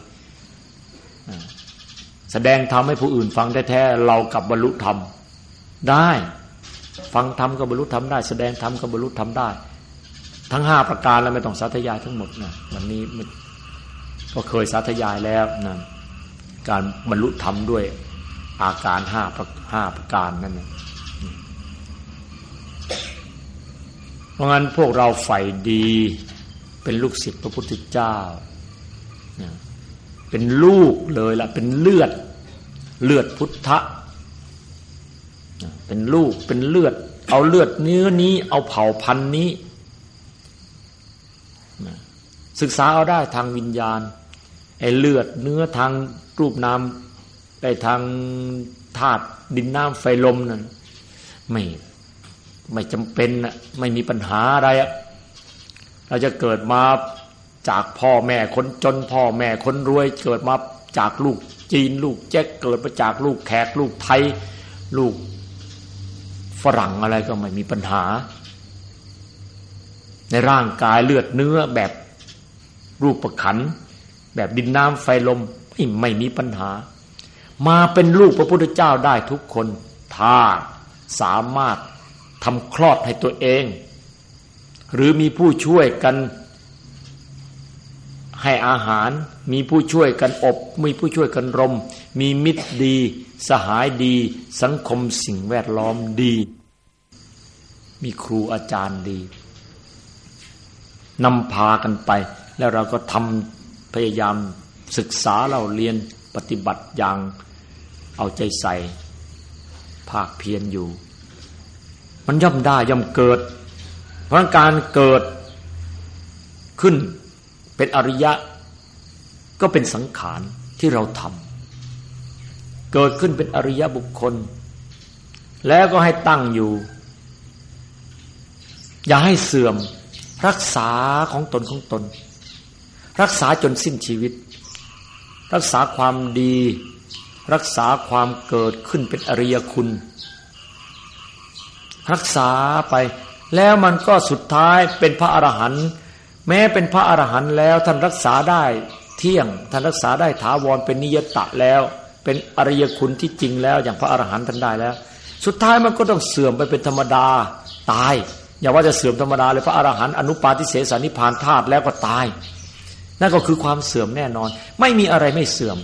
แสดงธรรมให้ผู้อื่นฟังแท้ๆเรากับบรรลุธรรมได้ ฟังธรรมก็บรรลุธรรมได้ แสดงธรรมก็บรรลุธรรมได้ ทั้งห้าประการแล้วไม่ต้องสาธยายทั้งหมดนะวันนี้ก็เคยสาธยายแล้วนะการบรรลุธรรมด้วยอาการห้าห้าประการนั่นนะเราะงั้นพวกเราใฝ่ดีเป็นลูกศิษย์พระพุทธเจ้า เป็นลูกเลยละเป็นเลือดเลือดพุทธะเป็นลูกเป็นเลือด เอาเลือดเนื้อนี้ เอาเผ่าพันธุ์นี้ ศึกษาเอาได้ทางวิญญาณไอ้เลือดเนื้อทางรูปนามไอ้ทางธาตุดินน้ำไฟลมนั่นไม่ ไม่จำเป็นนะไม่มีปัญหาอะไรอะเราจะเกิดมาจากพ่อแม่คนจนพ่อแม่คนรวย เกิดมาจากลูกจีน ลูกแจ็คเกิดมาจากลูกแขก ลูกไทย ลูกฝรั่งอะไรก็ไม่มีปัญหา ในร่างกายเลือดเนื้อแบบรูปประขัน แบบดินน้ำไฟลมไม่ไม่มีปัญหา มาเป็นลูกพระพุทธเจ้าได้ทุกคน ถ้าสามารถ ทำคลอดให้ตัวเอง หรือมีผู้ช่วยกันให้อาหาร มีผู้ช่วยกันอบ มีผู้ช่วยกันรม มีมิตรดี สหายดี สังคมสิ่งแวดล้อมดี มีครูอาจารย์ดีนำพากันไป แล้วเราก็ทำพยายามศึกษาเราเรียนปฏิบัติอย่างเอาใจใส่ภาคเพียรอยู่ มันย่อมได้ย่อมเกิด เพราะการเกิดขึ้นเป็นอริยะ ก็เป็นสังขารที่เราทำเกิดขึ้นเป็นอริยบุคคล แล้วก็ให้ตั้งอยู่ อย่าให้เสื่อมรักษาของตนของตน รักษาจนสิ้นชีวิต รักษาความดี รักษาความเกิดขึ้นเป็นอริยคุณ รักษาไป แล้วมันก็สุดท้ายเป็นพระอรหันต์แม้เป็นพระอรหันต์แล้วท่านรักษาได้เที่ยงท่านรักษาได้ถาวรเป็นนิยตะแล้ว เป็นอริยคุณที่จริงแล้ว อย่างพระอรหันต์ท่านได้แล้ว สุดท้ายมันก็ต้องเสื่อมไปเป็นธรรมดาตาย อย่าว่าจะเสื่อมธรรมดาเลยพระอรหันต์อนุปาทิเสสนิพานธาตุแล้วก็ตาย นั่นก็คือความเสื่อมแน่นอน ไม่มีอะไรไม่เสื่อม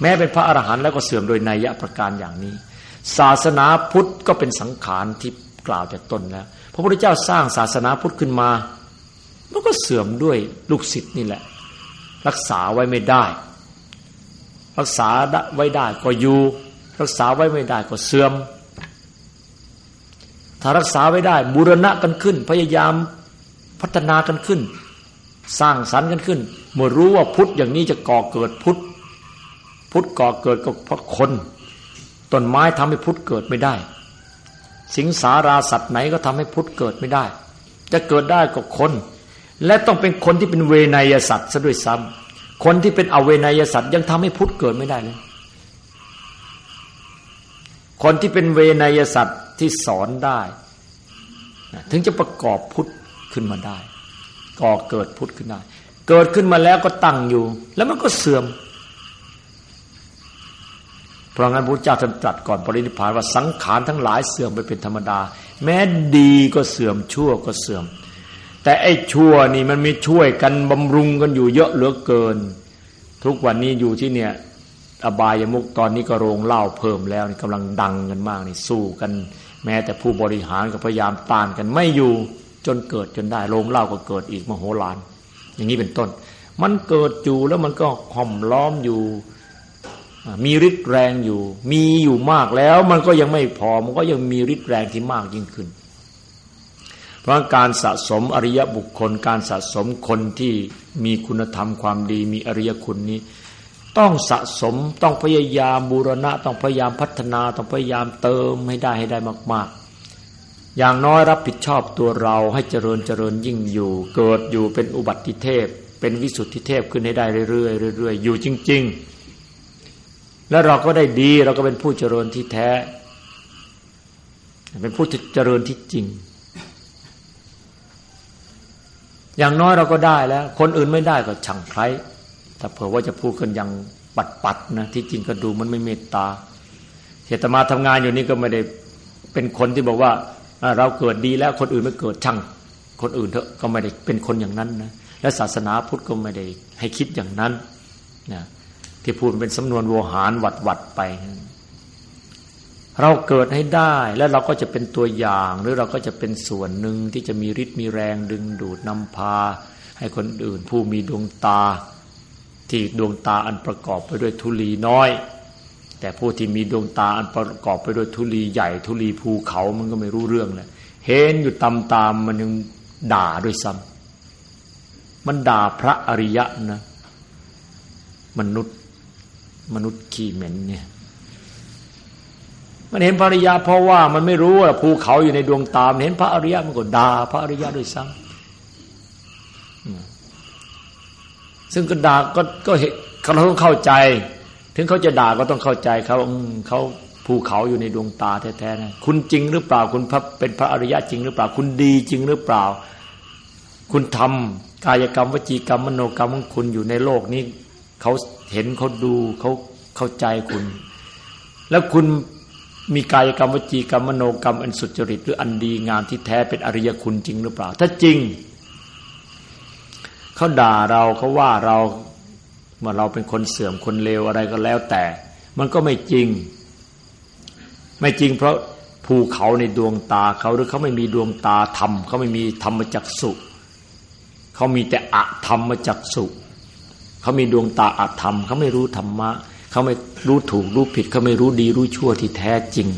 แม้เป็นพระอรหันต์แล้วก็เสื่อมโดยนัยยะประการอย่างนี้ ศาสนาพุทธก็เป็นสังขารที่กล่าวแต่ต้นแล้ว พระพุทธเจ้าสร้างศาสนาพุทธขึ้นมา มันก็เสื่อมด้วยลูกศิษย์นี่แหละ รักษาไว้ไม่ได้ รักษาไว้ได้ก็อยู่ รักษาไว้ไม่ได้ก็เสื่อม ถ้ารักษาไว้ได้บูรณะกันขึ้น พยายามพัฒนากันขึ้น สร้างสรรค์กันขึ้น เมื่อรู้ว่าพุทธอย่างนี้จะก่อเกิดพุทธพุทธก่อเกิดก็เพราะคน ต้นไม้ทำให้พุทธเกิดไม่ได้ สิงสาราสัตว์ไหนก็ทำให้พุทธเกิดไม่ได้ จะเกิดได้ก็คน และต้องเป็นคนที่เป็นเวนยสัตว์ซะด้วยซ้ำคนที่เป็นอเวนยสัตว์ยังทำให้พุทธเกิดไม่ได้เลยคนที่เป็นเวนยสัตว์ที่สอนได้ ถึงจะประกอบพุทธขึ้นมาได้ก่อเกิดพุทธขึ้นได้ เกิดขึ้นมาแล้วก็ตั้งอยู่ แล้วมันก็เสื่อม ราะงั้นพระเจ้าท่านตรัสก่อนปรินิพพานว่าสังขารทั้งหลายเสื่อมไปเป็นธรรมดา แม้ดีก็เสื่อมชั่วก็เสื่อม แต่ไอ้ชั่วนี่มันมีช่วยกันบำรุงกันอยู่เยอะเหลือเกิน ทุกวันนี้อยู่ที่เนี่ย อบายมุกตอนนี้ก็โรงเล่าเพิ่มแล้วนี่กำลังดังกันมากนี่สู้กัน แม้แต่ผู้บริหารก็พยายามต้านกันไม่อยู่จนเกิดจนได้โรงเล่าก็เกิดอีกมโหฬารอย่างนี้เป็นต้น มันเกิดอยู่แล้วมันก็ห่อมล้อมอยู่ มีฤทธิ์แรงอยู่ มีอยู่มากแล้ว มันก็ยังไม่พอ มันก็ยังมีฤทธิ์แรงที่มากยิ่งขึ้น เพราะการสะสมอริยบุคคล การสะสมคนที่มีคุณธรรมความดี มีอริยคุณนี้ ต้องสะสมต้องพยายามบูรณะ ต้องพยายามพัฒนาต้องพยายามเติมให้ได้ให้ได้มาก ๆ อย่างน้อยรับผิดชอบตัวเราให้เจริญเจริญยิ่งอยู่ เกิดอยู่เป็นอุบัติเทพ เป็นวิสุทธิเทพขึ้นให้ได้เรื่อยๆเรื่อยๆอยู่จริง ๆ แล้วเราก็ได้ดีเราก็เป็นผู้เจริญที่แท้ เป็นผู้เจริญที่จริง อย่างน้อยเราก็ได้แล้ว คนอื่นไม่ได้ก็ช่างใครถ้าเผื่อว่าจะพูดกันอย่างปัดปัดนะที่จริงก็ดูมันไม่เมตตาเจตมาทำงานอยู่นี่ก็ไม่ได้เป็นคนที่บอกว่าเราเกิดดีแล้วคนอื่นไม่เกิดช่าง คนอื่นเถอะก็ไม่ได้เป็นคนอย่างนั้นนะและศาสนาพุทธก็ไม่ได้ให้คิดอย่างนั้นนะ ที่พูดเป็นสำนวนโวหารวัดวัดไป เราเกิดให้ได้แล้วเราก็จะเป็นตัวอย่าง หรือเราก็จะเป็นส่วนหนึ่งที่จะมีฤทธิ์มีแรงดึงดูดนำพา ให้คนอื่นผู้มีดวงตา ที่ดวงตาอันประกอบไปด้วยทุลีน้อย แต่ผู้ที่มีดวงตาอันประกอบไปด้วยทุลีใหญ่ทุลีภูเขามันก็ไม่รู้เรื่องเลยเห็นอยู่ตามตามมันยังด่าด้วยซ้ำมันด่าพระอริยะนะมนุษย์ มนุษย์ขี้เหม็นเนี่ย มันเห็นพระอริยะเพราะว่ามันไม่รู้ว่าภูเขาอยู่ในดวงตามเห็นพระอริยะมันก็ด่าพระอริยะด้วยซ้ำซึ่งก็ด่าก็ก็เห็นเขาต้องเข้าใจ ถึงเขาจะด่าก็ต้องเข้าใจเขาเขาภูเขาอยู่ในดวงตาแท้ๆนะคุณจริงหรือเปล่า คุณพระเป็นพระอริยะจริงหรือเปล่า คุณดีจริงหรือเปล่า คุณทำกายกรรมวจีกรรมมโนกรรมของคุณอยู่ในโลกนี้เขา เห็นเขาดูเขาเข้าใจคุณ แล้วคุณมีกายกรรมวจีกรรมมโนกรรมอันสุจริตหรืออันดีงามที่แท้เป็นอริยคุณจริงหรือเปล่า ถ้าจริงเขาด่าเราเขาว่าเราเมื่อเราเป็นคนเสื่อมคนเลวอะไรก็แล้วแต่ มันก็ไม่จริง ไม่จริงเพราะภูเขาในดวงตาเขาหรือเขาไม่มีดวงตาธรรมเขาไม่มีธรรมจักสุเขามีแต่อะธรรมจักสุ เขามีดวงตาอาธรรมเขาไม่รู้ธรรมะเขาไม่รู้ถูกรู้ผิดเขาไม่รู้ดีรู้ชั่วที่แท้จริง